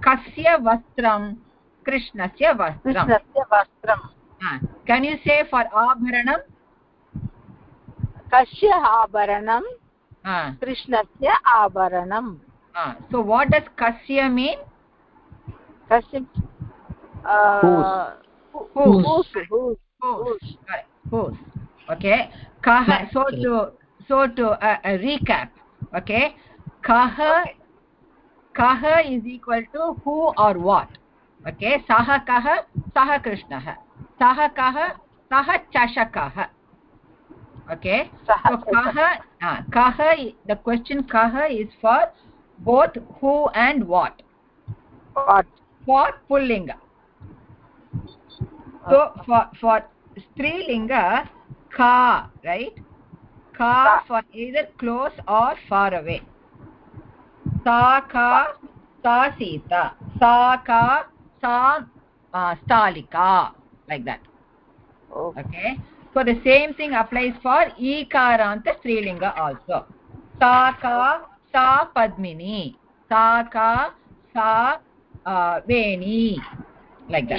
Kasya Vastram, Krishnasya Vastram. Krishnasya Vastram. Ah, can you say for Abharanam? Kasya Abharanam, Krishna Krishnasya Abharanam. Ah, so what does kasya mean kasya uh Who? Who? Who? Who? okay Kaha? so to so to uh, uh, recap okay Kaha? okay. is equal to who or what okay saha kah saha krishna saha kah saha chashakah okay so kaha? uh, kaha? the question kaha is for both who and what? What? For pullinga. So for for strilinga ka right? Ka for either close or far away. Sa ka sa sita. Sa ka sa uh, stalika. Like that. Oh, okay? So the same thing applies for ikaranta strilinga also. Sa ka सा पद्मिनी सा का सा वेणी like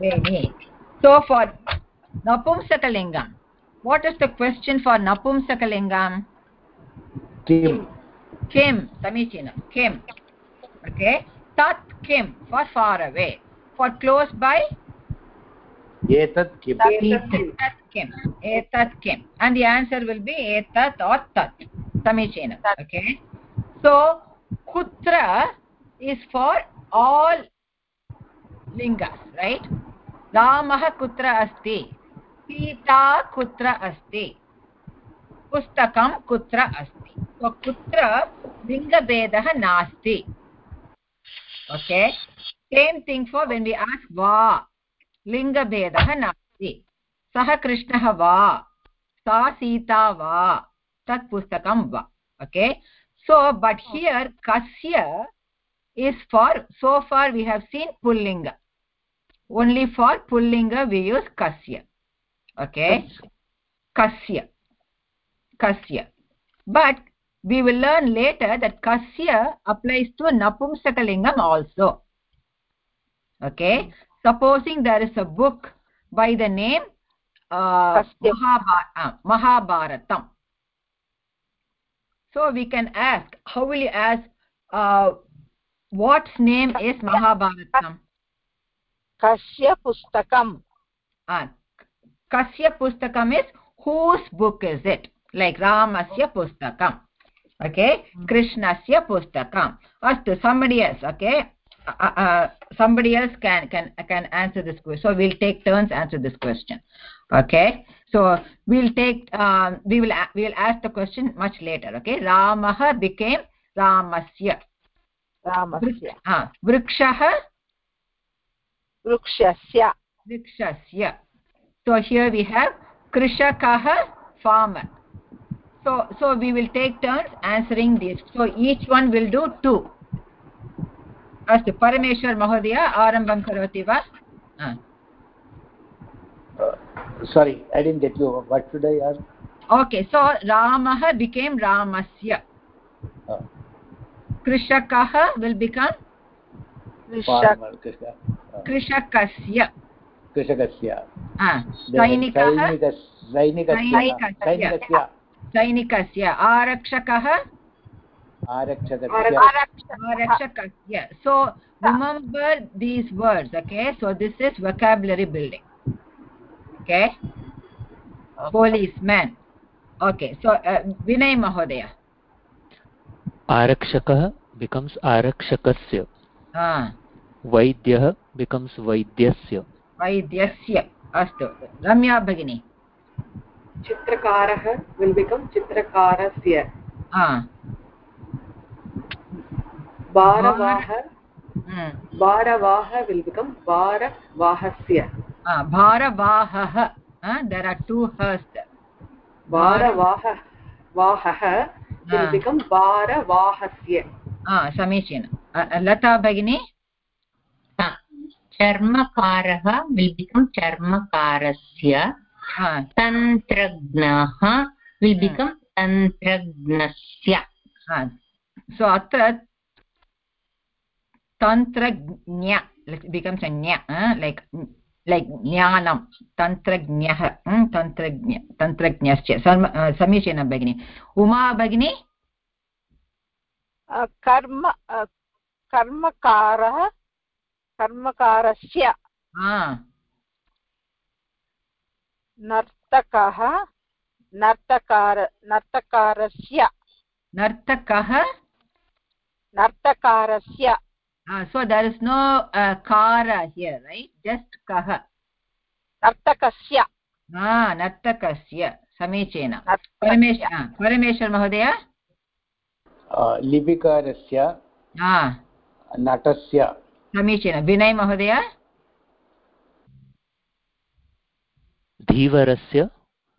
वेणी. So for नपुंसकलिङ्गं what is the question for नपुंसकलिङ्गं किं किं समीचीनं किम् ओके तत् किं for for away for close by एतत् किम् एतत् किम् एतत् किम् and the answer will be एतत् आर् तत् Tat. okay so kutra is for all lingas right ramah kutra asti Sita कुत्र अस्ति पुस्तकं कुत्र अस्ति so कुत्र लिङ्गभेदः नास्ति okay same thing for when we ask va लिङ्गभेदः नास्ति सः कृष्णः वा सा सीता वा tat okay? So but here kasya is for so far we have seen pullinga. Only for pullinga we use kasya okay? Kasya. Kasya. But we will learn later that kasya applies to napumsakalingam also okay? Hmm. Supposing there is a book by the name uh, uh mahabharatam so we can ask how will you ask uh, what's name is mahabharatam kasya pustakam. Ah kasya pustakam is whose book is it? Like ramasya pustakam okay? Mm -hmm. krishnasya pustakam. Astu somebody else okay? Uh, uh, uh, somebody else can can can answer this question so we'll take turns answer this question okay? so we'll take um, we will a- we will ask the question much later okay ramah became ramasya रामस्य uh, vrikshah वृक्षस्य vrikshasya so here we have krishakah farmer so so we will take turns answering these so each one will do two अस्तु परमेश्वर महोदय आरम्भं करोति वा हा. sorry i didn't get you what should i ask okay so ramah became ramasya uh, krishakah will become कृषक farmer krishna uh, krishakasya कृषकस्य हा. Then सैनिकः सैनिकस्- सैनिकस्य सैनिकस्य। सैनिकस्य सैनिकस्य आरक्षकः आरक्षकस्य आरक्षकस्य so remember these words okay so this is vocabulary building okay? Policeman. Okay so uh, vinay mahodaya आरक्षकः becomes आरक्षकस्य हा वैद्यः becomes वैद्यस्य वैद्यस्य अस्तु रम्या भगिनी चित्रकारः will become चित्रकारस्य हा भारवाह हम्म. भारवाह will become भारवाहस्य भारवाहः देर् आर् टु हस् भारवाह वाहः will become भारवाहस्य समीचीनं लता भगिनी चर्मकारः विल् बिकम् चर्मकारस्य तन्त्रज्ञः विल् बिकम् तन्त्रज्ञस्य हा. so अत्र तन्त्रज्ञ बिकम्स् लैक् लैक् ज्ञानं तन्त्रज्ञः तन्त्रज्ञ अ, समीचीनं भगिनि उमा भगिनी कर्म कर्मकारः कर्मकारस्य नर्तकः नर्तकार नर्तकारस्य नर्तकः नर्तकारस्य so there is no uh, kara here right? Just kah नर्तकस्य। हा नर्तकस्य समीचीनं. परमेश परमेश्वर महोदय? लिपिकारस्य। नटस्य। समीचीनं. विनय महोदय? धीवरस्य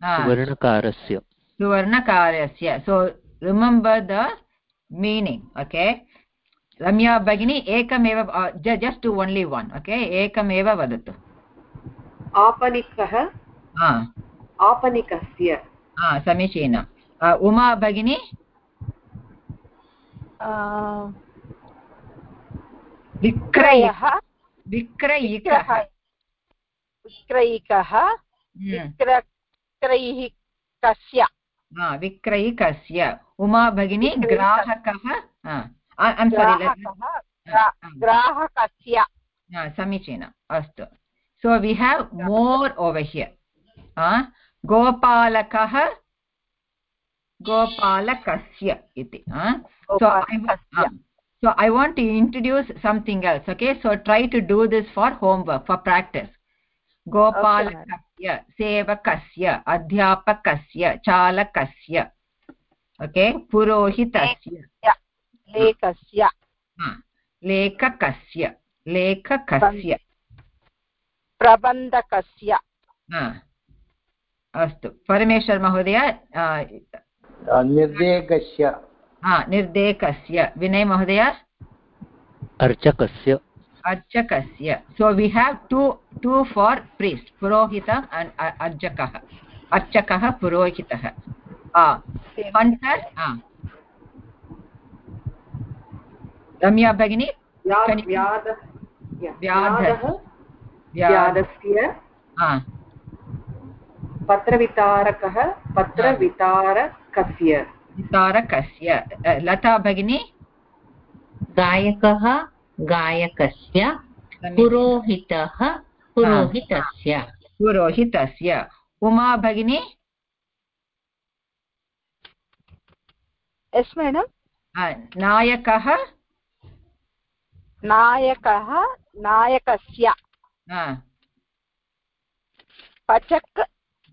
सुवर्णकारस्य। सुवर्णकारस्य. So remember the meaning okay Ramya भगिनी एकमेव just to only one okay एकमेव वदतु आपणिकः आपणिकस्य समीचीनम् उमा भगिनी विक्रयः विक्रयिकः विक्रयिकः विक्रयिकस्य विक्रयिकस्य उमा भगिनी ग्राहकः ग्राहकस्य समीचीनम् अस्तु so we have more over here गोपालकः गोपालकस्य इति so i want to introduce something else okay so try to do this for homework for practice गोपालकस्य सेवकस्य अध्यापकस्य चालकस्य ओके पुरोहितस्य लेखस्य। लेखकस्य। लेखकस्य। प्रबन्धकस्य। अस्तु। परमेश्वर महोदय निर्देकस्य। निर्देकस्य। विनय महोदय? अर्चकस्य। अर्चकस्य। So we have to to for priest पुरोहितम् अर्चकः। अर्चकः पुरोहितः। हण्टर् रम्या भगिनी व्याधस्य पत्रवितारकः पत्रवितारकस्य। वितारकस्य। लता भगिनी? गायकः गायकस्य पुरोहितः पुरोहितस्य। पुरोहितस्य। उमा भगिनी? यस् मेडम् नायकः? नायकः नायकस्य। पचक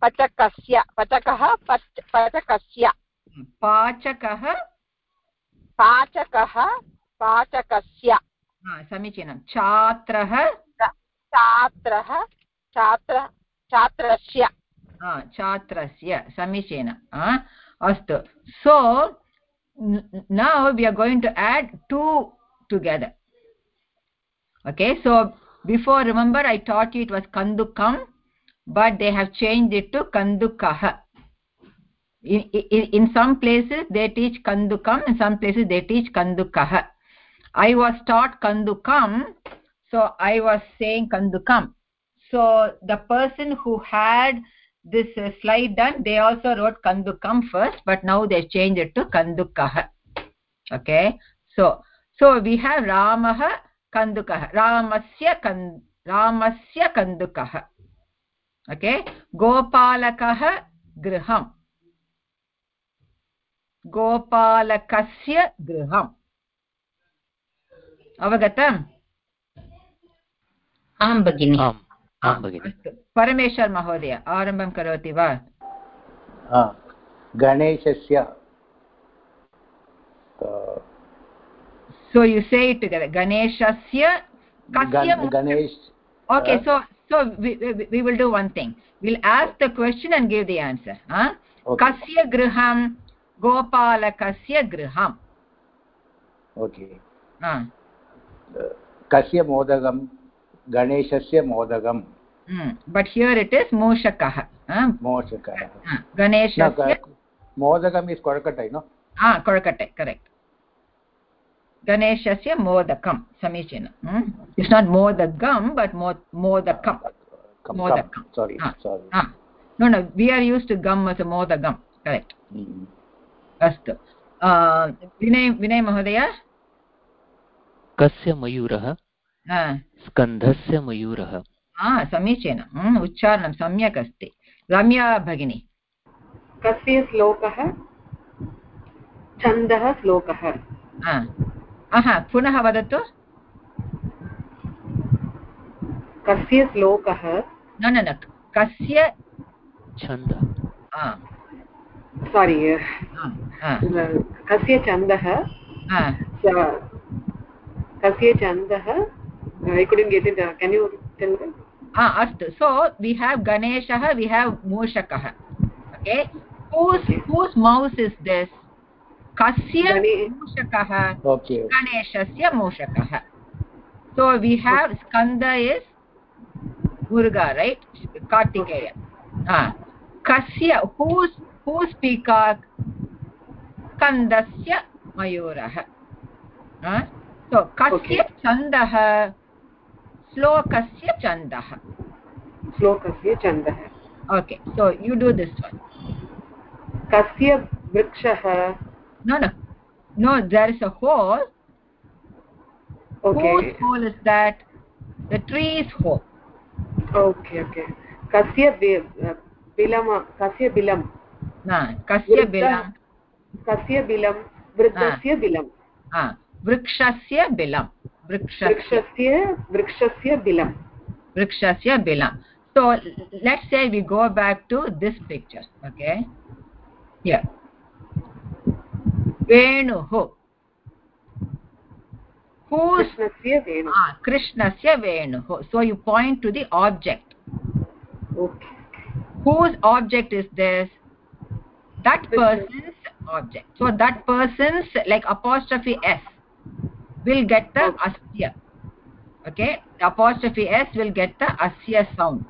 पचकस्य पचकः पचकस्य। पाचकः। पाचकः पाचकस्य। समीचीनं। छात्रः। छात्रः छात्र छात्रस्य। छात्रस्य। समीचीनम् अस्तु। सो now we are going to add two together. Okay so before remember i taught you it was kandukam but they have changed it to kandukah. In, in, in some places they teach kandukam in some places they teach kandukah. I was taught kandukam so i was saying kandukam. So the person who had this uh, slide done they also wrote kandukam first but now they changed it to kandukah. Okay so so we have ramah kandukah ramasya kan ramasya kandukah okay gopalakah griham गोपालकस्य गृहम् अवगतम् आं भगिनि परमेश्वर् महोदय आरम्भं करोति वा गणेशस्य so you say it together. Ganeshasya kasya ganesh okay uh, so so we, we, we will do one thing. We'll ask the question and give the answer huh? Okay. kasya griham gopalakasya griham okay. Ha kasya modagam ganeshasya modagam. Hmm. But here it is moshakah huh? Moshakah. Ah, ganeshasya. Modagam is korakatai no ah korakatai correct गणेशस्य मोदकं समीचीनम् it's not मोदगं but मोदकं. मोदकं. No न we are use to गम् अस् मोदगं correct अस्तु. विनय विनय महोदय? कस्य मयूरः? स्कन्धस्य मयूरः? हा समीचीनम् उच्चारणं सम्यक् अस्ति. रम्या भगिनी. कस्य श्लोकः? छन्दः श्लोकः. पुनः वदतु। कस्य श्लोकः? न न न कस्य छन्दः? सारि कस्य छन्दः? कस्य छन्दः I couldn't get it can you tell अस्तु। सो वि हेव् गणेशः we have मूषकः okay whose whose mouse is this? कस्य मूषकः? गणेशस्य मूषकः। So we have Skanda is Muruga right Kartikeya कस्य हूस् हू स्पीका स्कन्दस्य मयूरः सो कस्य छन्दः श्लोकस्य छन्दः श्लोकस्य छन्दः okay so you do this one कस्य वृक्षः no no no there is a hole okay whose hole is that the tree is hole okay okay kasya bilam kasya bilam na kasya bilam kasya bilam वृद्धस्य बिलम् वृक्षस्य बिलं वृक्षस्य वृक्षस्य बिलं वृक्षस्य बिलं so let's say we go back to this picture okay here वेणुः। कृष्णस्य वेणुः। So you point to the object whose object is this that person's object so that person's like apostrophe s will get the अस्य okay apostrophe s will get the अस्य sound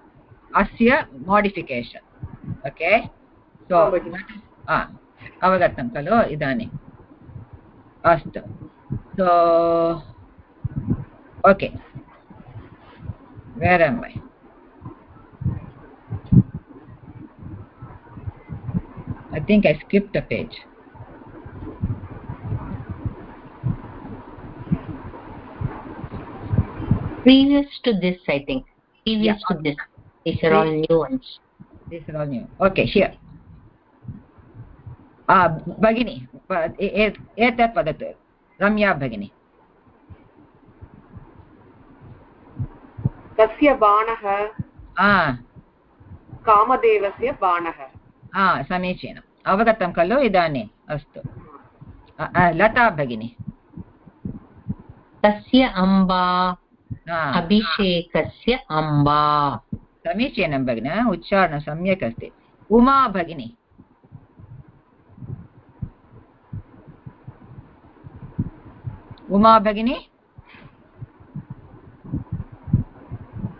अस्य modification okay अवगतं खलु इदानीम् अस्तु so okay where am I I think I skipped a page. Previous to this, I think. Previous yeah. to this. These are all new ones. These are all new. Okay, here. भगिनी एतत् वदतु रम्या भगिनी कस्य बाणः कामदेवस्य बाणः हा समीचीनम् अवगतं खलु इदानीम् अस्तु लता भगिनी तस्य अम्बा अभिषेकस्य अम्बा समीचीनं भगिनि उच्चारणं सम्यक् अस्ति उमा भगिनी uma bagini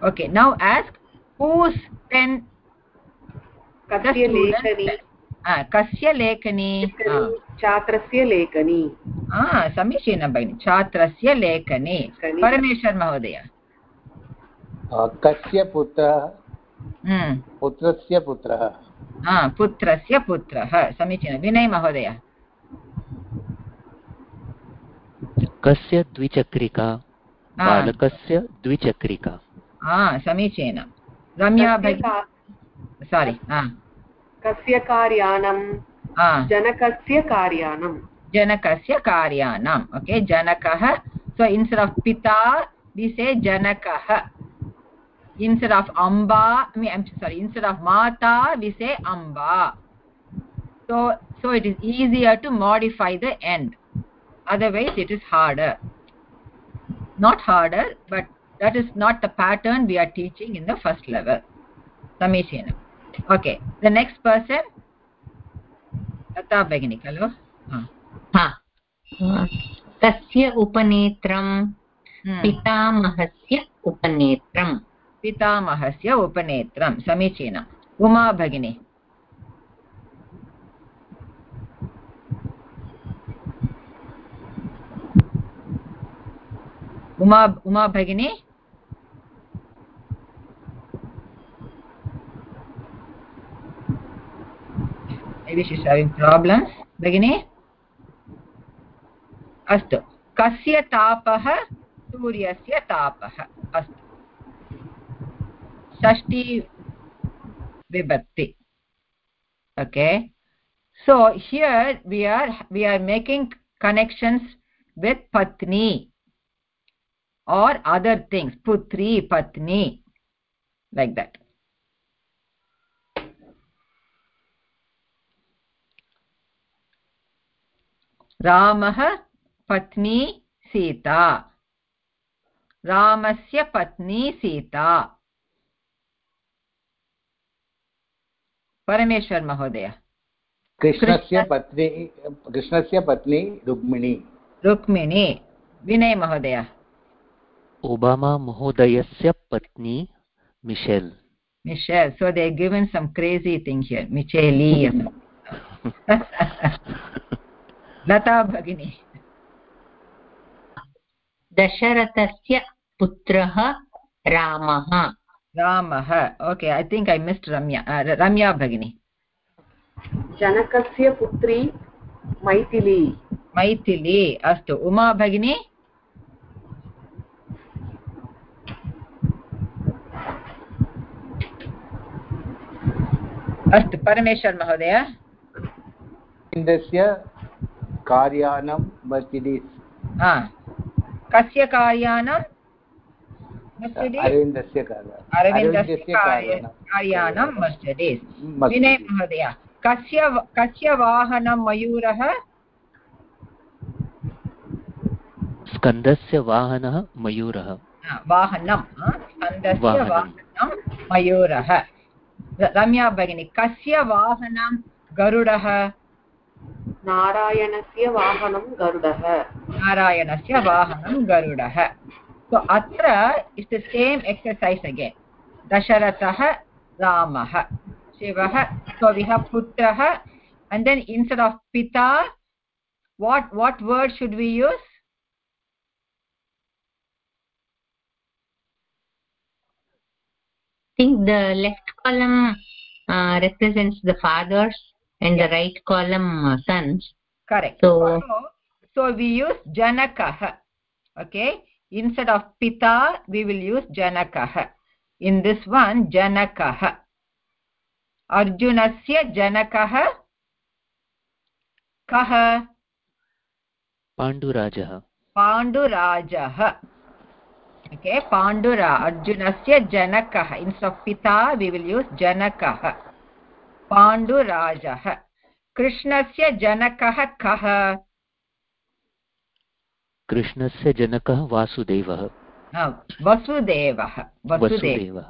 okay now ask whose pen kasya lekani. Kasya lekani. छात्रस्य लेखनी समीचीनं भगिनि छात्रस्य लेखनी परमेश्वर् महोदय कस्य पुत्रः पुत्रस्य पुत्रः पुत्रस्य पुत्रः समीचीनं विनय महोदय कस्य द्विचक्रिका। बालकस्य द्विचक्रिका। हा समीचीनं। रम्या सारि कस्य कार्यानं? जनकस्य कार्यानं। जनकस्य कार्यानम् ओके? जनकः सो इन्स्टेड् आफ् पिता वि से जनकः। Mean, i'm sorry instead of mata we say amba so so it is easier to modify the end otherwise it is harder not harder but that is not the pattern we are teaching in the first level samichinam okay the next person lata bagini khalo ha तस्य उपनेत्रं पितामहस्य उपनेत्रं पितामहस्य उपनेत्रं समीचीनम् उमा भगिनी उमा उमा भगिनी? Problems भगिनी? अस्तु। कस्य तापः? सूर्यस्य तापः। अस्तु। षष्टि आर् वि आर् मेकिङ्ग् पत्नी or other things putri patni like that. रामः पत्नी सीता रामस्य पत्नी सीता परमेश्वर महोदय कृष्णस्य पत्नी कृष्णस्य पत्नी रुक्मिणी रुक्मिणी विनय महोदय ओबामा महोदयस्य पत्नी Michelle Michelle. So they're given some crazy thing here. Micheli. Lata Bhagini. दशरथस्य पुत्रः रामः रामः okay I think I missed Ramya Ramya भगिनी जनकस्य पुत्री मैथिली मैथिली अस्तु उमा भगिनी अस्तु परमेश्वर् महोदय। इन्दस्य कार्यानं मर्सिडीस् कस्य कार्यानं? अरविन्दस्य अरविन्दस्य कार्यानं। मर्सिडीस् विनय महोदय कस्य कस्य वाहनं मयूरः? स्कन्दस्य वाहनः मयूरः। वाहनं स्कन्दस्य वाहनं मयूरः। रम्या भगिनी कस्य वाहनं गरुडः? नारायणस्य वाहनं गरुडः। नारायणस्य वाहनं गरुडः। सो अत्र is the same exercise again दशरथः रामः शिवः सो वि पुत्रः and then instead of pita what what word should we use? think the left column uh, represents the fathers and the right column uh, sons correct so, so so we use janakah okay instead of pita we will use janakah in this one janakah अर्जुनस्य जनकः कः पाण्डुराजः पाण्डुराजः okay pandura arjunasya janakah instead of pita we will use janakah पाण्डुराजः कृष्णस्य जनकः कः कृष्णस्य जनकः वासुदेवः वसुदेवः वसुदेवः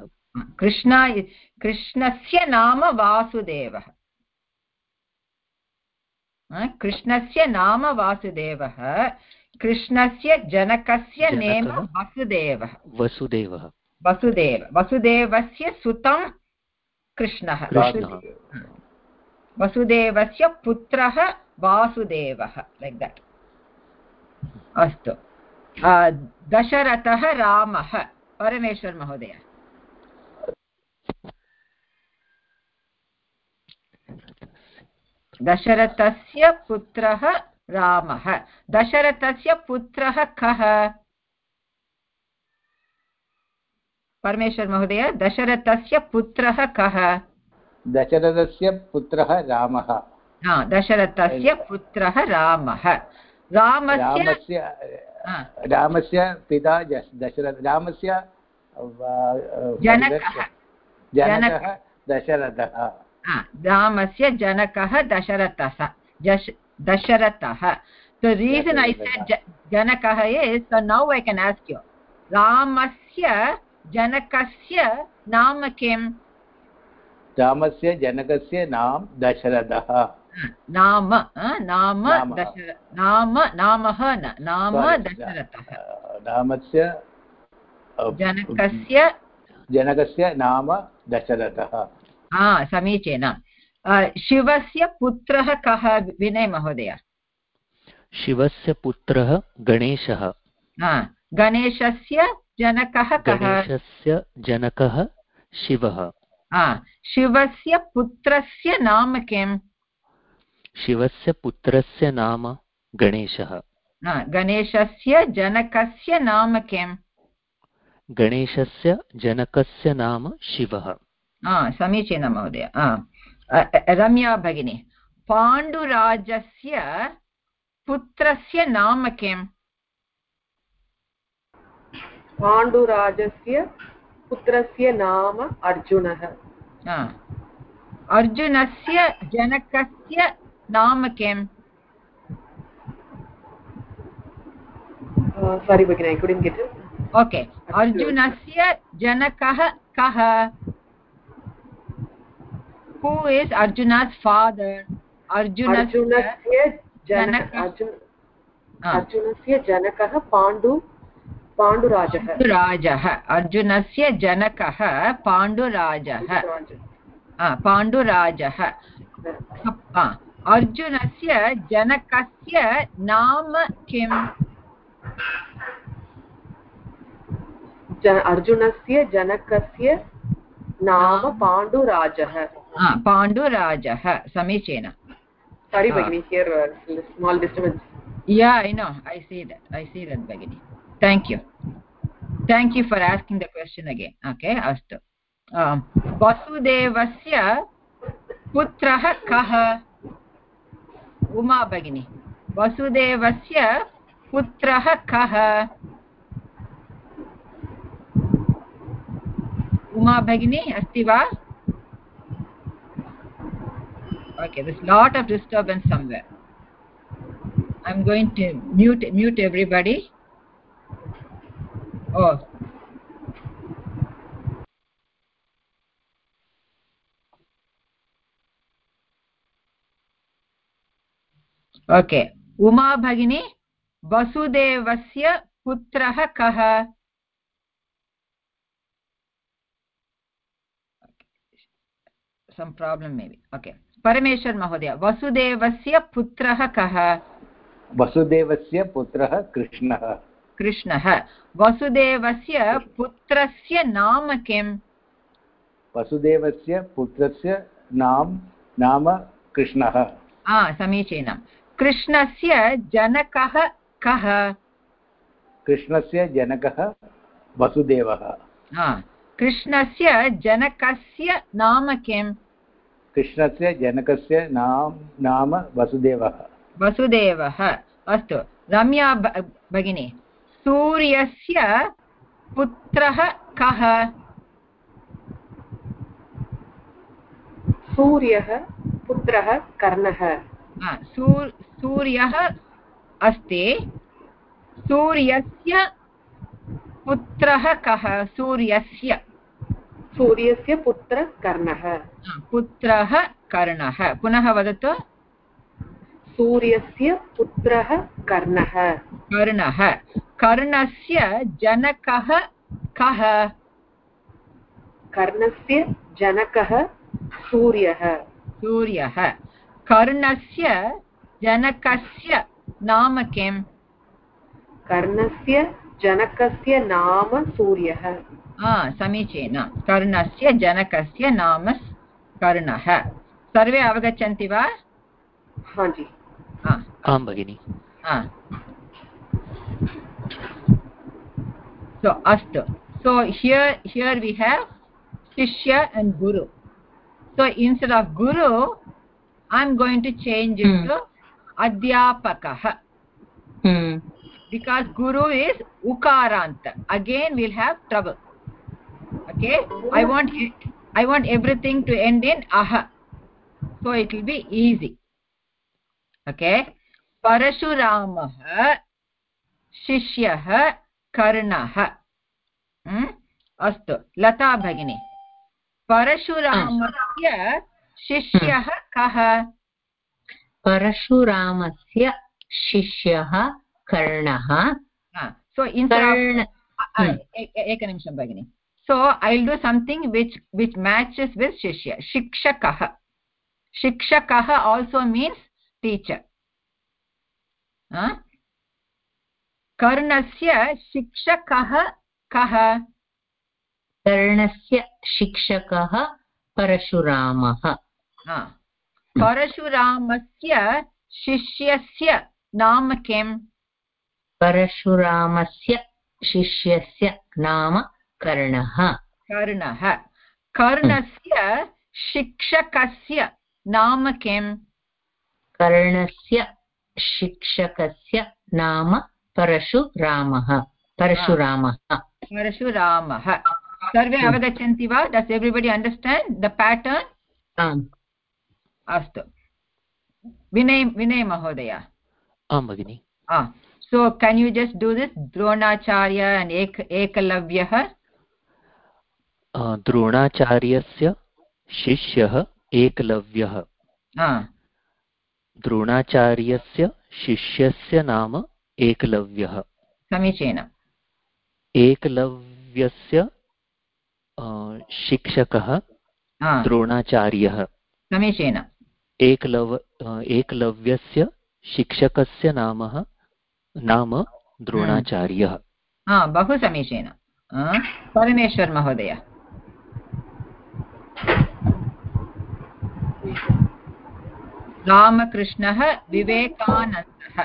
कृष्ण कृष्णस्य नाम वासुदेवः कृष्णस्य नाम वासुदेवः कृष्णस्य जनकस्य नेम वसुदेवः। वसुदेवः। वसुदेव वसुदेवस्य सुतं कृष्णः। वसुदेवस्य पुत्रः वासुदेवः लैक् दट् अस्तु। दशरथः रामः। परमेश्वर् महोदय। दशरथस्य पुत्रः रामः। दशरथस्य पुत्रः कः? परमेश्वर् महोदय दशरथस्य पुत्रः कः? दशरथस्य पुत्रः रामः। दशरथस्य पुत्रः रामः। रामस्य रामस्य पिता दशरथ रामस्य जनकः। जनकः दशरथः। रामस्य जनकः दशरथः। Dasharatah the reason i said janakah is so now i can ask you ramasya janakasya नाम किम् रामस्य जनकस्य नाम दशरथः नाम नाम नाम नामः नाम दशरथः रामस्य जनकस्य जनकस्य नाम दशरथः हा समीचीनम् शिवस्य पुत्रः कः विनय महोदय शिवस्य पुत्रः गणेशः। गणेशस्य जनकः कः? गणेशस्य जनकः शिवः। शिवस्य पुत्रस्य नाम किम्? शिवस्य पुत्रस्य नाम गणेशः। गणेशस्य जनकस्य नाम किम्? गणेशस्य जनकस्य नाम शिवः। समीचीनं महोदय रम्या भगिनी पाण्डुराजस्य पुत्रस्य नाम किम्? पाण्डुराजस्य पुत्रस्य नाम अर्जुनः। अर्जुनस्य जनकस्य नाम किम्? सारी भगिनि ऐ कुडिन् गेट् ओके अर्जुनस्य जनकः कः? हू इस् अर्जुनास् फादर् अर्जुनस्य अर्जुनस्य जनकः पाण्डु पाण्डुराजः राजः अर्जुनस्य जनकः पाण्डुराजः पाण्डुराजः अर्जुनस्य जनकस्य नाम किम् अर्जुनस्य जनकस्य नाम पाण्डुराजः पाण्डुराजः समीचीन। Sorry no I see that thank you thank you for asking the question again okay अस्तु. Um, वसुदेवस्य पुत्रः कः? उमा भगिनि. वसुदेवस्य पुत्रः कः? उमा भगिनी अस्ति वा? okay there's lot of disturbance somewhere i'm going to mute mute everybody oh okay Uma भगिनी वसुदेवस्य पुत्रः कः some problem maybe okay परमेश्वर महोदय वसुदेवस्य पुत्रः कः? वसुदेवस्य पुत्रः कृष्णः। कृष्णः। वसुदेवस्य पुत्रस्य नाम किम्? वसुदेवस्य पुत्रस्य नाम नाम कृष्णः। हा समीचीनं। कृष्णस्य जनकः कः? कृष्णस्य जनकः वसुदेवः। कृष्णस्य जनकस्य नाम किम्? कृष्णस्य जनकस्य नाम नाम वसुदेवः। वसुदेवः। अस्तु रम्या भगिनी सूर्यस्य पुत्रः कः? सूर्यः पुत्रः कर्णः। सूर्यः अस्ति। सूर्यस्य पुत्रः कः? सूर्यस्य। सूर्यस्य पुत्र कर्णः। पुत्रः कर्णः। पुनः वदतु। सूर्यस्य पुत्रः कर्णः। कर्णः। कर्णस्य जनकः कः? कर्णस्य जनकः सूर्यः। सूर्यः। कर्णस्य जनकस्य नाम किम्? कर्णस्य जनकस्य नाम सूर्यः। हा समीचीनं. कर्णस्य जनकस्य नाम कर्णः. सर्वे अवगच्छन्ति वा? हाँ सो अस्तु. So here here we have शिष्य and guru so instead of guru I am going to change to अध्यापकः because guru is उकारान्त again will have trouble okay? I want i want everything to end in aha. So it will be easy. Okay? परशुरामः शिष्यः कर्णः अस्तु लता भगिनी परशुरामस्य शिष्यः कः परशुरामस्य शिष्यः कर्णः सो एकनिमिषं भगिनि so i'll do something which which matches with shishya shikshakah shikshakah also means teacher huh? कर्णस्य शिक्षकः कः कर्णस्य शिक्षकः परशुरामः परशुरामस्य शिष्यस्य नाम किम् परशुरामस्य शिष्यस्य नाम कर्णः। कर्णः। कर्णस्य शिक्षकस्य नाम किम्? कर्णस्य शिक्षकस्य नाम परशुरामः। परशुरामः। परशुरामः। सर्वे अवगच्छन्ति वा? Does everybody understand the pattern आम्। अस्तु। विनय विनय महोदय। आं भगिनि। so can you just do this? dronacharya and ek ekalavyah द्रोणाचार्यस्य शिष्यः एकलव्यः। द्रोणाचार्यस्य शिष्यस्य नाम एकलव्यः। समीचीन। एकलव्यस्य शिक्षकः द्रोणाचार्यः। समीचीन। एकलव एकलव्यस्य शिक्षकस्य नाम नाम द्रोणाचार्यः। बहु समीचीन। परमेश्वर् महोदय। रामकृष्णः विवेकानन्दः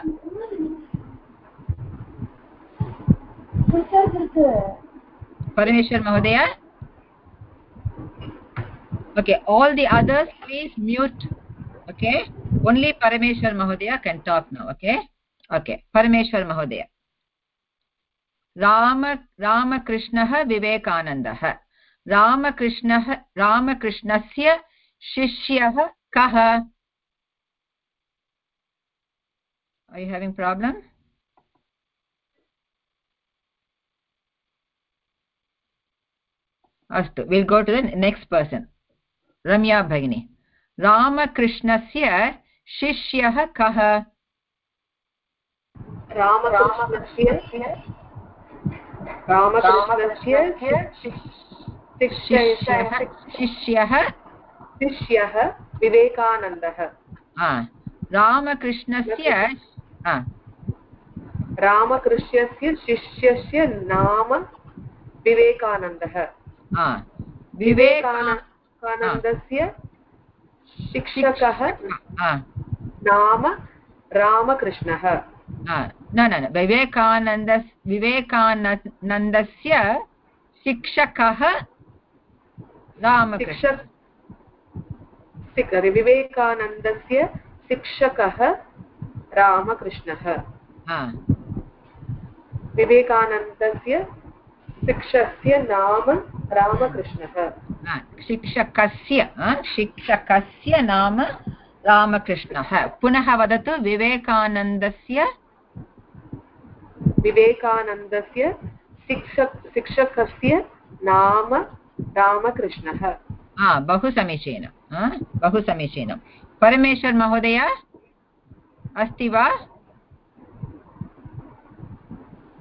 परमेश्वर महोदय okay all the others please mute okay only Parameshwar महोदय can talk now okay okay Parameshwar महोदय राम रामकृष्णः विवेकानन्दः रामकृष्णः रामकृष्णस्य शिष्यः कः? You having problem? अस्तु will go to the next person Ramya भगिनी रामकृष्णस्य शिष्यः कः? शिष्यः शिष्यः विवेकानन्दः। रामकृष्णस्य रामकृष्णस्य शिष्यस्य नाम विवेकानन्दः। विवेकानन्दस्य शिक्षकः नाम रामकृष्णः। न न विवेकानन्द विवेकानन्दस्य शिक्षकः रामकृष्ण। विवेकानन्दस्य शिक्षकः रामकृष्णः। विवेकानन्दस्य शिक्षकस्य नाम रामकृष्णः। शिक्षकस्य शिक्षकस्य नाम रामकृष्णः। पुनः वदतु विवेकानन्दस्य विवेकानन्दस्य शिक्षक शिक्षकस्य नाम रामकृष्णः। बहु समीचीनं। बहु समीचीनं परमेश्वर् महोदय, अस्ति वा?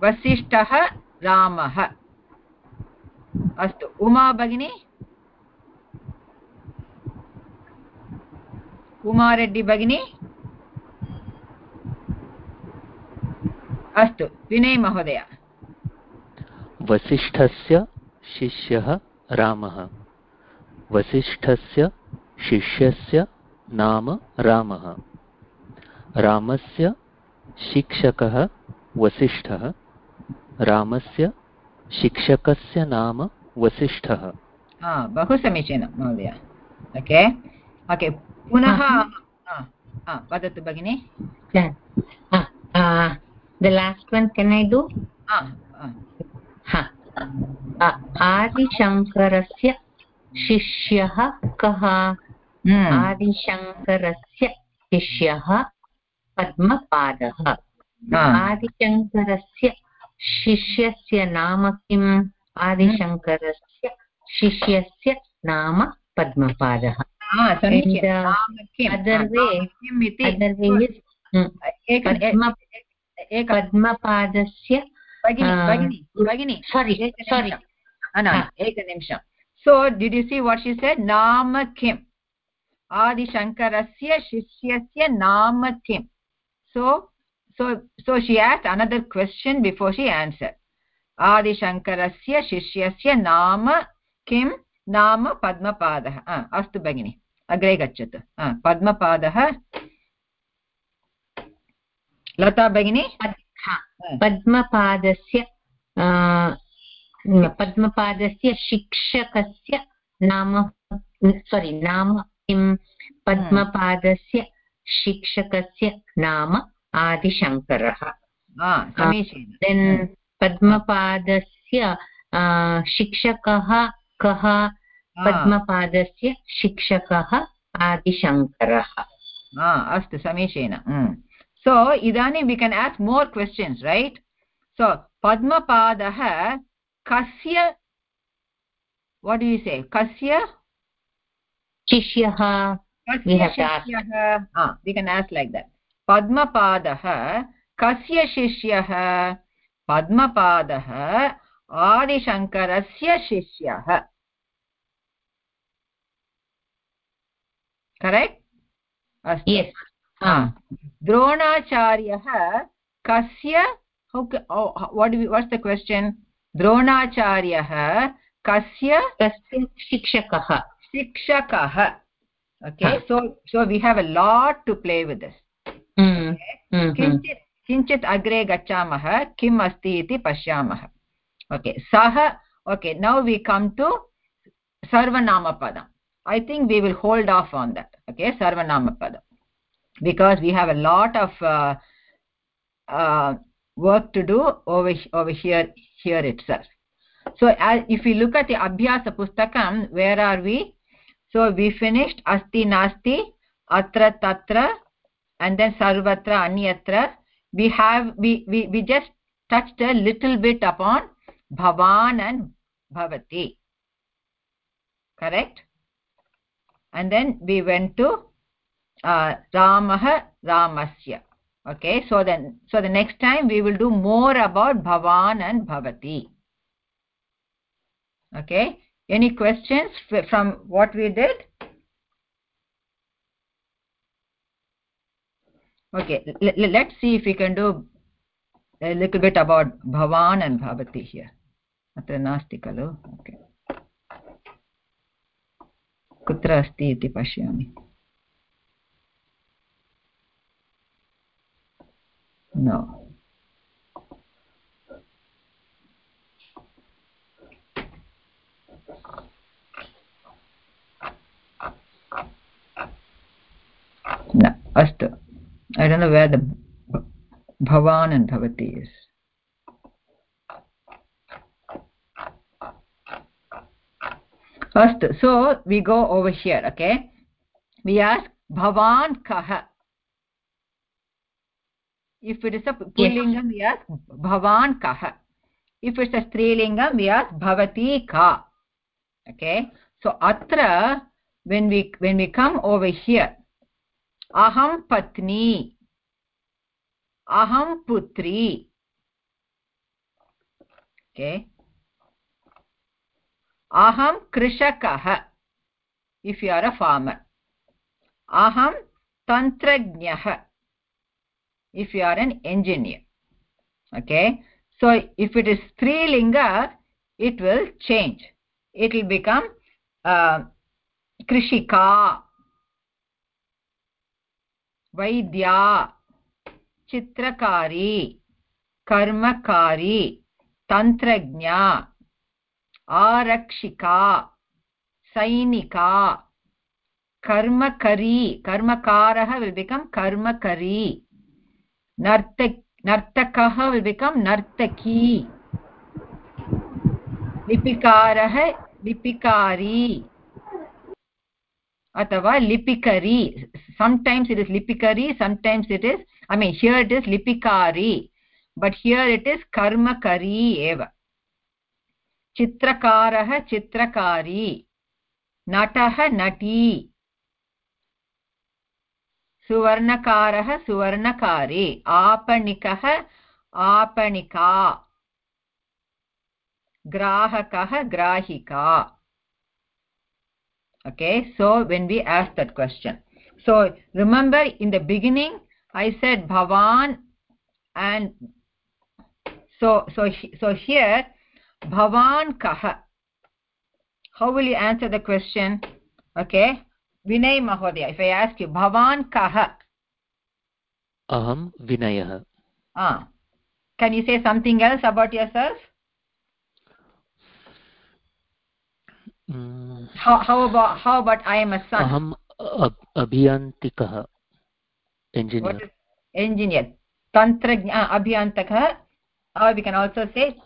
वसिष्ठः रामः। अस्तु, उमा भगिनी? उमारेड्डी भगिनी? अस्तु, विनय महोदय। वसिष्ठस्य शिष्यः रामः। वसिष्ठस्य शिष्यस्य नाम रामः। रामस्य शिक्षकः वसिष्ठः। रामस्य शिक्षकस्य नाम वसिष्ठः। बहु समीचीनं महोदय। ओके? ओके पुनः वदतु भगिनि। The last one can i do? आदिशङ्करस्य शिष्यः कः आदिशङ्करस्य शिष्यः पद्मपादः। आदिशङ्करस्य शिष्यस्य नाम किम्? आदिशङ्करस्य शिष्यस्य नाम पद्मपादः। पद्मपादस्य भगिनि सोरि सोरि एकनिमिषं so did you see what she said नाम किम्? आदिशङ्करस्य शिष्यस्य नाम किम्? सो so so she asked another question before she answered. आदिशङ्करस्य शिष्यस्य नाम किं नाम पद्मपादः। अस्तु भगिनि अग्रे गच्छतु। पद्मपादः। लता भगिनी? पद्मपादस्य पद्मपादस्य शिक्षकस्य नाम सोरि नाम किं पद्मपादस्य शिक्षकस्य नाम आदिशङ्करः। समीचीनं। देन् पद्मपादस्य शिक्षकः कः? पद्मपादस्य शिक्षकः आदिशङ्करः। अस्तु समीचीनं। सो इदानीं we can ask more questions right so पद्मपादः कस्य वाट् यु से कस्य शिष्यः लैक् दट् पद्मपादः कस्य शिष्यः? पद्मपादः आदिशङ्करस्य शिष्यः. करेक्ट् अस्तु। द्रोणाचार्यः कस्य वाट्स् द क्वश्चन् द्रोणाचार्यः कस्य? कस्य शिक्षकः? शिक्षकः। Okay so so we have a lot to play with this किञ्चित् अग्रे गच्छामः किम् अस्ति इति पश्यामः। ओके सः okay now we come to सर्वनामपदम्। I think we will hold off on that okay सर्वनामपदम्। Because we have a lot of work to do over here here it sir so uh, if you look at the abhyasa pustakam so we finished asti nasti atra tatra and then sarvatra anyatra we have we, we we just touched a little bit upon bhavan and bhavati. Correct? And then we went to uh, ramah ramasya. Okay so then so the next time we will do more about bhavan and bhavati. Okay any questions from what we did okay L let's see if we can do a little bit about bhavan and bhavati here अत्र नास्ति खलु okay कुत्र अस्ति इति पश्यामि no no Know where the bhavan and bhavati is astu so we go over here okay we ask bhavan kah if it is a pullingam we ask bhavan kah if it's a strilingam we ask bhavati ka okay so atra when we when we come over here अहं पत्नी। अहं पुत्री। के अहं कृषकः if you are a farmer अहं तन्त्रज्ञः if you are an engineer. Okay. So if it is three linga it will change. It will become uh, krishika. Vaidya चित्रकारी, कर्मकारी तन्त्रज्ञा आरक्षिका, सैनिका, कर्मकरी, कर्मकारः will become कर्मकरी, नर्तक, नर्तकः विल् नर्तकी, लिपिकारः लिपिकारी। अथवा लिपिकरि. Sometimes it is लिपिकरि sometimes it is I mean here it is लिपिकारि. But here it is कर्मकरी एव. चित्रकारः चित्रकारी. नटः नटी. सुवर्णकारः सुवर्णकारी. आपणिकः आपणिका. ग्राहकः ग्राहिका. Okay so when we ask that question. So remember in the beginning i said bhavan and so so so here bhavan kah how will you answer the question? Okay vinay mahodaya if i ask you bhavan kah aham vinayah. Ah can you say something else about yourself mm. how how about how about i am a son aham अभियान्तिकः engineer engineer tantrajna abhyantakah or we can also say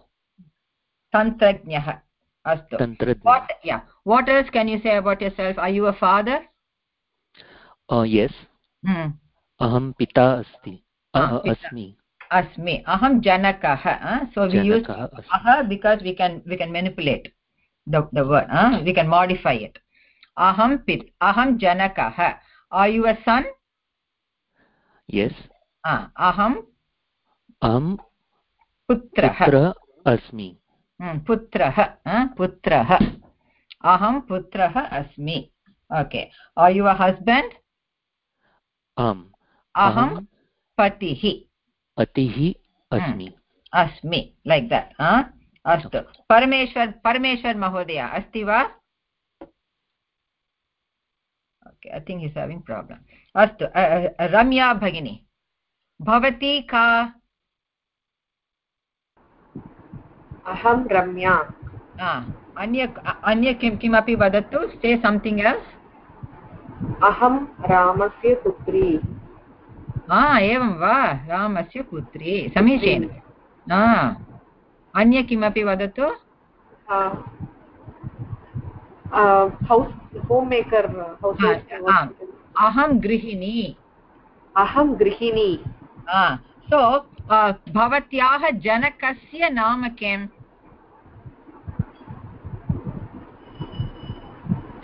tantrajnah astu what yeah what else can you say about yourself are you a father uh, yes hmm. aham pita asti uh, asmi asmi aham janakah the the word uh, we can modify it aham pit aham janakah are you a son yes uh, aham aham putrah अस्मि पुत्रः पुत्रः अहं पुत्रः अस्मि okay आर् यु अ husband आम् अहं पतिः पतिः अस्मि अस्मि लैक् दट् अस्तु। परमेश्वर् परमेश्वर् महोदय अस्ति वा? Okay I think is having problem अस्तु रम्या भगिनी भवती का? अहं रम्या। अन्य अन्य किं किमपि वदतु से सम्थिङ्ग् एल्स् अहं रामस्य पुत्री। हा एवं वा रामस्य पुत्री समीचीनं। अन्य किमपि वदतु? अहं गृहिणी। अहं गृहिणी। सो भवत्याः जनकस्य नाम किम्?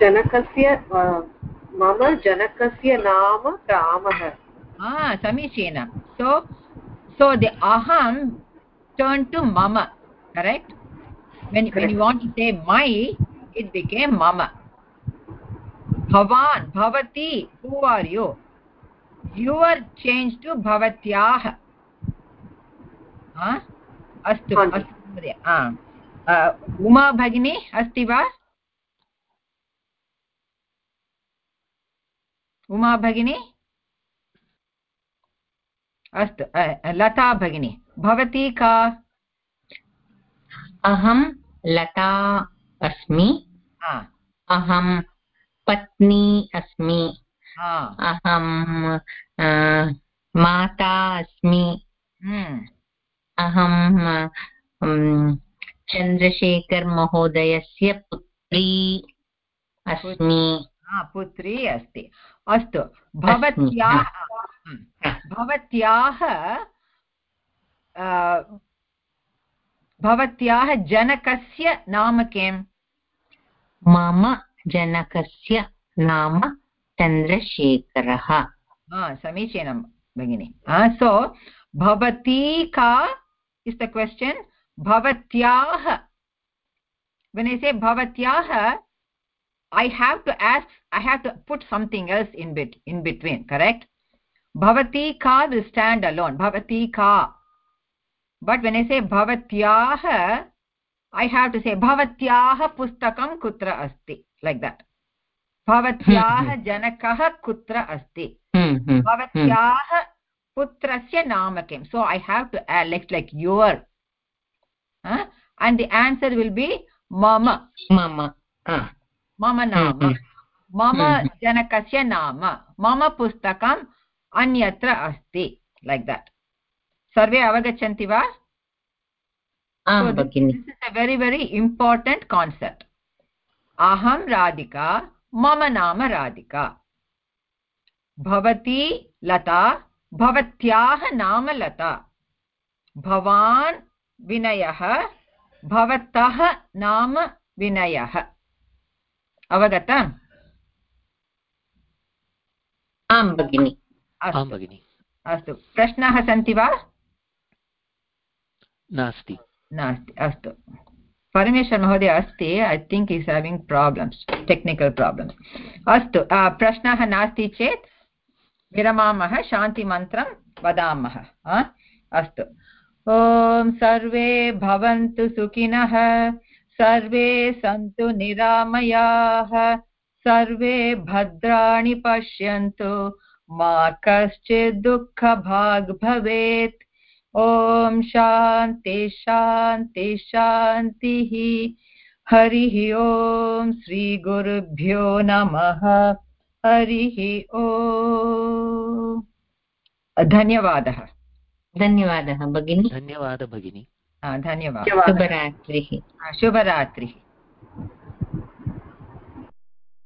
जनकस्य मम जनकस्य नाम रामः। समीचीनं. सो सो दि अहं टर्न् टु मम। Correct when correct. when you want to say my it became mama bhavan bhavati who are you you are changed to bhavatyah अस्तु अस्तु महोदय उमा भगिनी अस्ति वा उमा भगिनी अस्तु लता भगिनी भवती का अहं लता अस्मि। अहं पत्नी अस्मि। अहं माता अस्मि। हम्म। अहं चन्द्रशेखर महोदयस्य पुत्री अस्मि। पुत्री अस्ति। अस्तु भवत्याः भवत्याः भवत्याः जनकस्य नाम किम्? मम जनकस्य नाम चन्द्रशेखरः। समीचीनं, भगिनि। सो भवती का इस् द क्वश्चन् भवत्याः गणेशे भवत्याः I have to ask I have to put something else in bit in between correct भवती का विल् स्टाण्ड् अलोन् भवती का। बट् वेन् ए भवत्याः ऐ हाव् टु से भवत्याः पुस्तकं कुत्र अस्ति लैक् देट् भवत्याः जनकः कुत्र अस्ति भवत्याः पुत्रस्य नाम किं so I have to lakes like your and the answer will be मम मम मम नाम मम जनकस्य नाम मम पुस्तकम् अन्यत्र अस्ति लैक् देट् सर्वे अवगच्छन्ति वा? A very very important concept अहं राधिका मम नाम राधिका। भवती लता भवत्याः नाम लता। भवान् विनयः भवतः नाम विनयः। अवगतम्? आं भगिनि। आं भगिनि। अस्तु। प्रश्नाः सन्ति वा? नास्ति। नास्ति, अस्तु। परमेश्वर महोदय अस्ति I think is having problems technical problems अस्तु प्रश्नः नास्ति चेत् विरमामः, शान्तिमन्त्रं वदामः अस्तु। ॐ सर्वे भवन्तु सुखिनः, सर्वे सन्तु निरामयाः, सर्वे भद्राणि पश्यन्तु, मा कश्चित् दुःखभाग् भवेत्। ॐ शान्ति शान्ति शान्तिः हरिः ॐ श्रीगुरुभ्यो नमः। हरिः ओ धन्यवादः। धन्यवादः भगिनी। धन्यवादः भगिनी। धन्यवादः। शुभरात्रिः। शुभरात्रिः।